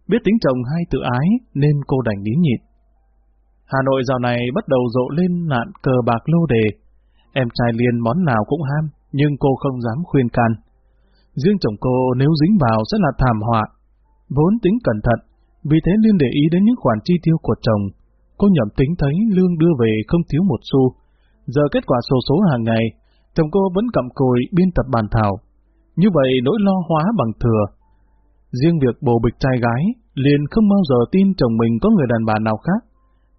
Biết tính chồng hay tự ái nên cô đành nín nhịn. Hà Nội dạo này bắt đầu rộ lên nạn cờ bạc lô đề. Em trai liền món nào cũng ham, nhưng cô không dám khuyên can. Riêng chồng cô nếu dính vào sẽ là thảm họa. Vốn tính cẩn thận, vì thế Liên để ý đến những khoản chi tiêu của chồng. Cô nhẩm tính thấy lương đưa về không thiếu một xu. Giờ kết quả sổ số hàng ngày, chồng cô vẫn cầm cồi biên tập bàn thảo. Như vậy nỗi lo hóa bằng thừa. Riêng việc bồ bịch trai gái, liền không bao giờ tin chồng mình có người đàn bà nào khác.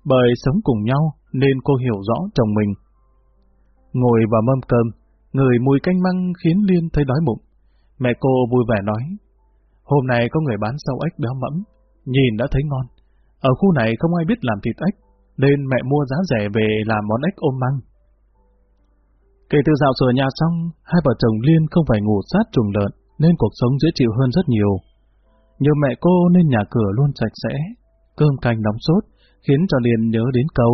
Bởi sống cùng nhau nên cô hiểu rõ chồng mình. Ngồi vào mâm cơm, người mùi canh măng khiến Liên thấy đói bụng. Mẹ cô vui vẻ nói, hôm nay có người bán sâu ếch béo mẫm, nhìn đã thấy ngon. Ở khu này không ai biết làm thịt ếch, nên mẹ mua giá rẻ về làm món ếch ôm măng. Kể từ dạo sửa nhà xong, hai vợ chồng Liên không phải ngủ sát trùng lợn, nên cuộc sống dễ chịu hơn rất nhiều. Nhờ mẹ cô nên nhà cửa luôn sạch sẽ, cơm canh nóng sốt, khiến cho Liên nhớ đến câu,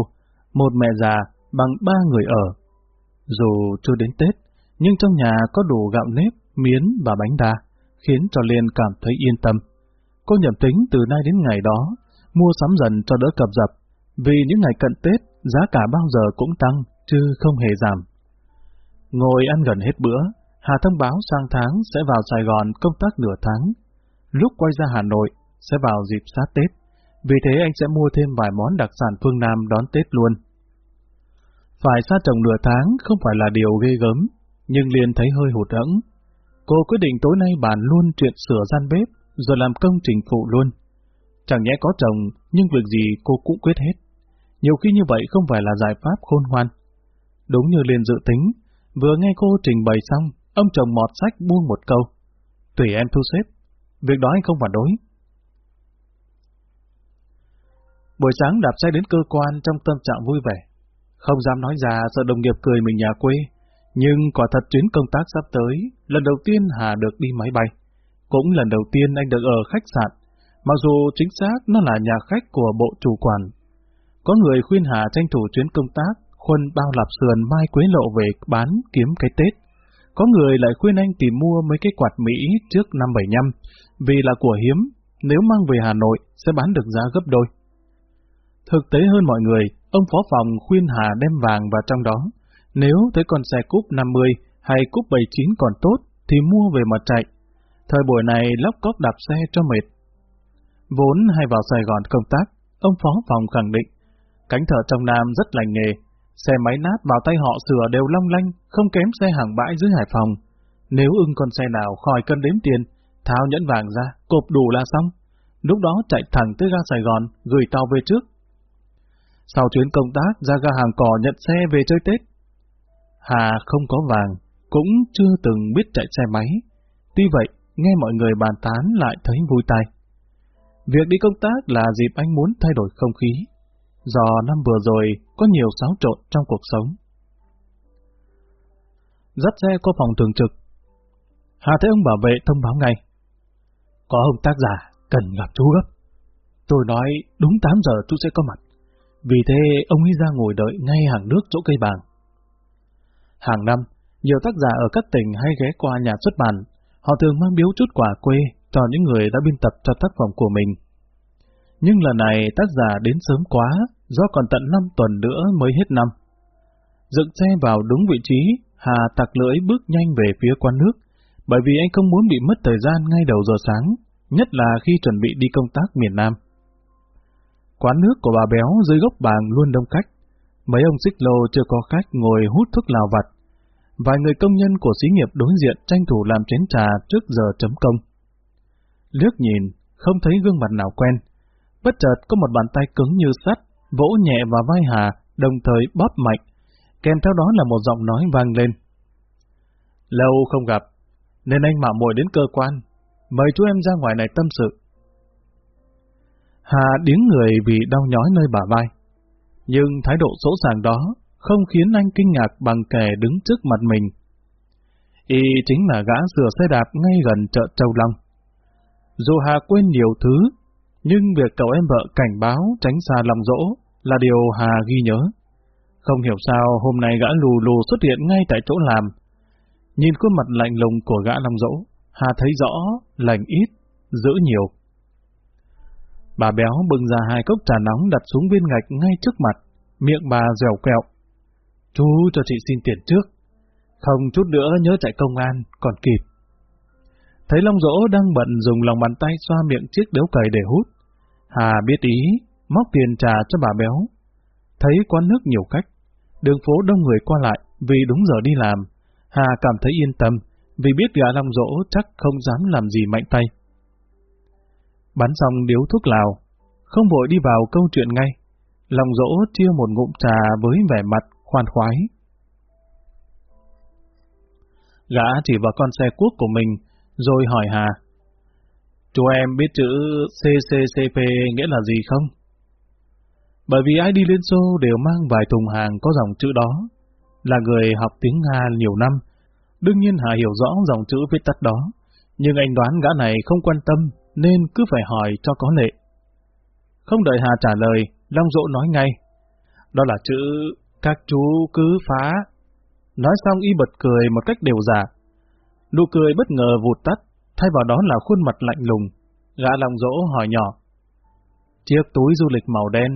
một mẹ già bằng ba người ở. Dù chưa đến Tết, nhưng trong nhà có đủ gạo nếp, miến và bánh đa, khiến cho Liên cảm thấy yên tâm. Cô nhầm tính từ nay đến ngày đó, mua sắm dần cho đỡ cập dập, vì những ngày cận Tết, giá cả bao giờ cũng tăng, chứ không hề giảm. Ngồi ăn gần hết bữa, Hà thông báo sang tháng sẽ vào Sài Gòn công tác nửa tháng. Lúc quay ra Hà Nội, sẽ vào dịp sát Tết. Vì thế anh sẽ mua thêm vài món đặc sản phương Nam đón Tết luôn. Phải xa chồng nửa tháng không phải là điều ghê gớm, nhưng liền thấy hơi hụt hẫng. Cô quyết định tối nay bàn luôn chuyện sửa gian bếp, rồi làm công trình phụ luôn. Chẳng nhẽ có chồng, nhưng việc gì cô cũng quyết hết. Nhiều khi như vậy không phải là giải pháp khôn ngoan. Đúng như liền dự tính, vừa nghe cô trình bày xong, ông chồng mọt sách buông một câu. Tùy em thu xếp, việc đó anh không phản đối. Buổi sáng đạp xe đến cơ quan trong tâm trạng vui vẻ. Không dám nói ra sợ đồng nghiệp cười mình nhà quê, nhưng quả thật chuyến công tác sắp tới, lần đầu tiên Hà được đi máy bay. Cũng lần đầu tiên anh được ở khách sạn, mặc dù chính xác nó là nhà khách của bộ chủ quản. Có người khuyên Hà tranh thủ chuyến công tác, khuân bao lạp sườn mai quế lộ về bán kiếm cái Tết. Có người lại khuyên anh tìm mua mấy cái quạt Mỹ trước năm 75, vì là của hiếm, nếu mang về Hà Nội sẽ bán được giá gấp đôi. Thực tế hơn mọi người, ông phó phòng khuyên Hà đem vàng vào trong đó. Nếu thấy con xe cúp 50 hay cúp 79 còn tốt, thì mua về mà chạy. Thời buổi này lóc cóc đạp xe cho mệt. Vốn hay vào Sài Gòn công tác, ông phó phòng khẳng định, cánh thợ trong Nam rất lành nghề, xe máy nát vào tay họ sửa đều long lanh, không kém xe hàng bãi dưới Hải Phòng. Nếu ưng con xe nào khỏi cân đếm tiền, tháo nhẫn vàng ra, cộp đủ là xong. Lúc đó chạy thẳng tới ga Sài Gòn, gửi tàu về trước. Sau chuyến công tác ra ga hàng cỏ nhận xe về chơi Tết. Hà không có vàng, cũng chưa từng biết chạy xe máy. Tuy vậy, nghe mọi người bàn tán lại thấy vui tai. Việc đi công tác là dịp anh muốn thay đổi không khí, do năm vừa rồi có nhiều xáo trộn trong cuộc sống. Dắt xe qua phòng thường trực. Hà thấy ông bảo vệ thông báo ngay. Có ông tác giả, cần gặp chú gấp. Tôi nói đúng 8 giờ chú sẽ có mặt. Vì thế ông ấy ra ngồi đợi ngay hàng nước chỗ cây bàng. Hàng năm, nhiều tác giả ở các tỉnh hay ghé qua nhà xuất bản, họ thường mang biếu chút quà quê cho những người đã biên tập cho tác phẩm của mình. Nhưng lần này tác giả đến sớm quá, do còn tận 5 tuần nữa mới hết năm. Dựng xe vào đúng vị trí, Hà tặc lưỡi bước nhanh về phía quán nước, bởi vì anh không muốn bị mất thời gian ngay đầu giờ sáng, nhất là khi chuẩn bị đi công tác miền Nam. Quán nước của bà béo dưới gốc bàng luôn đông khách. Mấy ông xích lô chưa có khách ngồi hút thuốc lào vặt. Vài người công nhân của xí nghiệp đối diện tranh thủ làm chén trà trước giờ chấm công. Liếc nhìn, không thấy gương mặt nào quen. Bất chợt có một bàn tay cứng như sắt, vỗ nhẹ vào vai Hà, đồng thời bóp mạnh. Kèm theo đó là một giọng nói vang lên. Lâu không gặp, nên anh mạo muội đến cơ quan. Mời chú em ra ngoài này tâm sự. Hà điếng người vì đau nhói nơi bả vai. Nhưng thái độ sỗ sàng đó không khiến anh kinh ngạc bằng kẻ đứng trước mặt mình. Y chính là gã sửa xe đạp ngay gần chợ Châu Long. Dù Hà quên nhiều thứ, nhưng việc cậu em vợ cảnh báo tránh xa lòng dỗ là điều Hà ghi nhớ. Không hiểu sao hôm nay gã lù lù xuất hiện ngay tại chỗ làm. Nhìn khuôn mặt lạnh lùng của gã lòng dỗ, Hà thấy rõ lành ít, giữ nhiều. Bà béo bưng ra hai cốc trà nóng đặt xuống viên gạch ngay trước mặt, miệng bà dẻo quẹo. Chú cho chị xin tiền trước, không chút nữa nhớ chạy công an, còn kịp. Thấy Long Dỗ đang bận dùng lòng bàn tay xoa miệng chiếc đếu cầy để hút. Hà biết ý, móc tiền trà cho bà béo. Thấy quán nước nhiều khách, đường phố đông người qua lại vì đúng giờ đi làm. Hà cảm thấy yên tâm vì biết gã Long Dỗ chắc không dám làm gì mạnh tay. Bắn xong điếu thuốc lào, không vội đi vào câu chuyện ngay. Long dỗ chia một ngụm trà với vẻ mặt khoan khoái. Gã chỉ vào con xe cuốc của mình, rồi hỏi Hà. Chú em biết chữ CCCP nghĩa là gì không? Bởi vì ai đi Liên Xô đều mang vài thùng hàng có dòng chữ đó. Là người học tiếng Nga nhiều năm, đương nhiên Hà hiểu rõ dòng chữ viết tắt đó, nhưng anh đoán gã này không quan tâm nên cứ phải hỏi cho có lệ. Không đợi Hà trả lời, Long Dỗ nói ngay. Đó là chữ các chú cứ phá. Nói xong y bật cười một cách đều giả. Nụ cười bất ngờ vụt tắt, thay vào đó là khuôn mặt lạnh lùng. Gã lòng Dỗ hỏi nhỏ. Chiếc túi du lịch màu đen,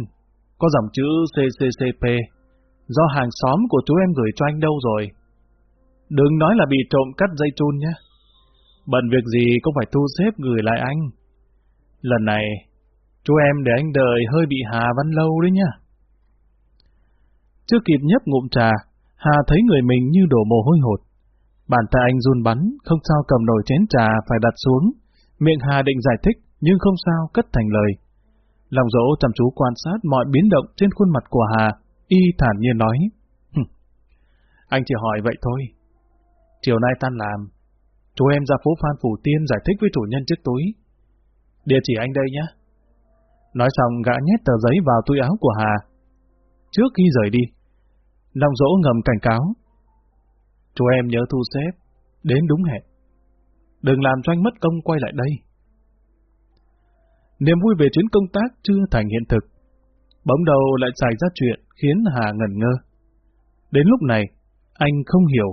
có dòng chữ CCCP, do hàng xóm của chú em gửi cho anh đâu rồi. Đừng nói là bị trộm cắt dây chun nhé. Bận việc gì cũng phải thu xếp gửi lại anh. Lần này, chú em để anh đợi hơi bị Hà Văn Lâu đấy nhá. Chưa kịp nhấp ngụm trà, Hà thấy người mình như đổ mồ hôi hột. Bàn tay anh run bắn, không sao cầm nổi chén trà phải đặt xuống. Miệng Hà định giải thích, nhưng không sao cất thành lời. Lòng dỗ chăm chú quan sát mọi biến động trên khuôn mặt của Hà, y thản nhiên nói. Anh chỉ hỏi vậy thôi. Chiều nay tan làm, Chú em ra phố Phan Phủ Tiên giải thích với chủ nhân chiếc túi. Địa chỉ anh đây nhé. Nói xong gã nhét tờ giấy vào túi áo của Hà. Trước khi rời đi, Long Dỗ ngầm cảnh cáo. Chú em nhớ thu xếp, đến đúng hẹn. Đừng làm cho anh mất công quay lại đây. Niềm vui về chuyến công tác chưa thành hiện thực. Bỗng đầu lại xảy ra chuyện khiến Hà ngẩn ngơ. Đến lúc này, anh không hiểu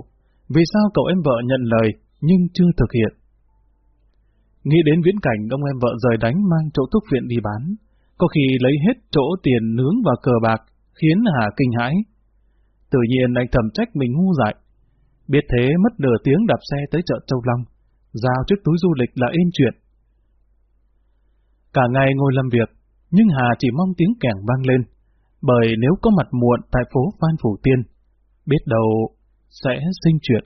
vì sao cậu em vợ nhận lời nhưng chưa thực hiện. Nghĩ đến viễn cảnh ông em vợ rời đánh mang chỗ thuốc viện đi bán, có khi lấy hết chỗ tiền nướng và cờ bạc, khiến Hà kinh hãi. Tự nhiên anh thầm trách mình ngu dại. Biết thế mất nửa tiếng đạp xe tới chợ Châu Long, giao chiếc túi du lịch là yên chuyện. Cả ngày ngồi làm việc, nhưng Hà chỉ mong tiếng kẻng vang lên, bởi nếu có mặt muộn tại phố Phan Phủ Tiên, biết đâu sẽ sinh chuyện.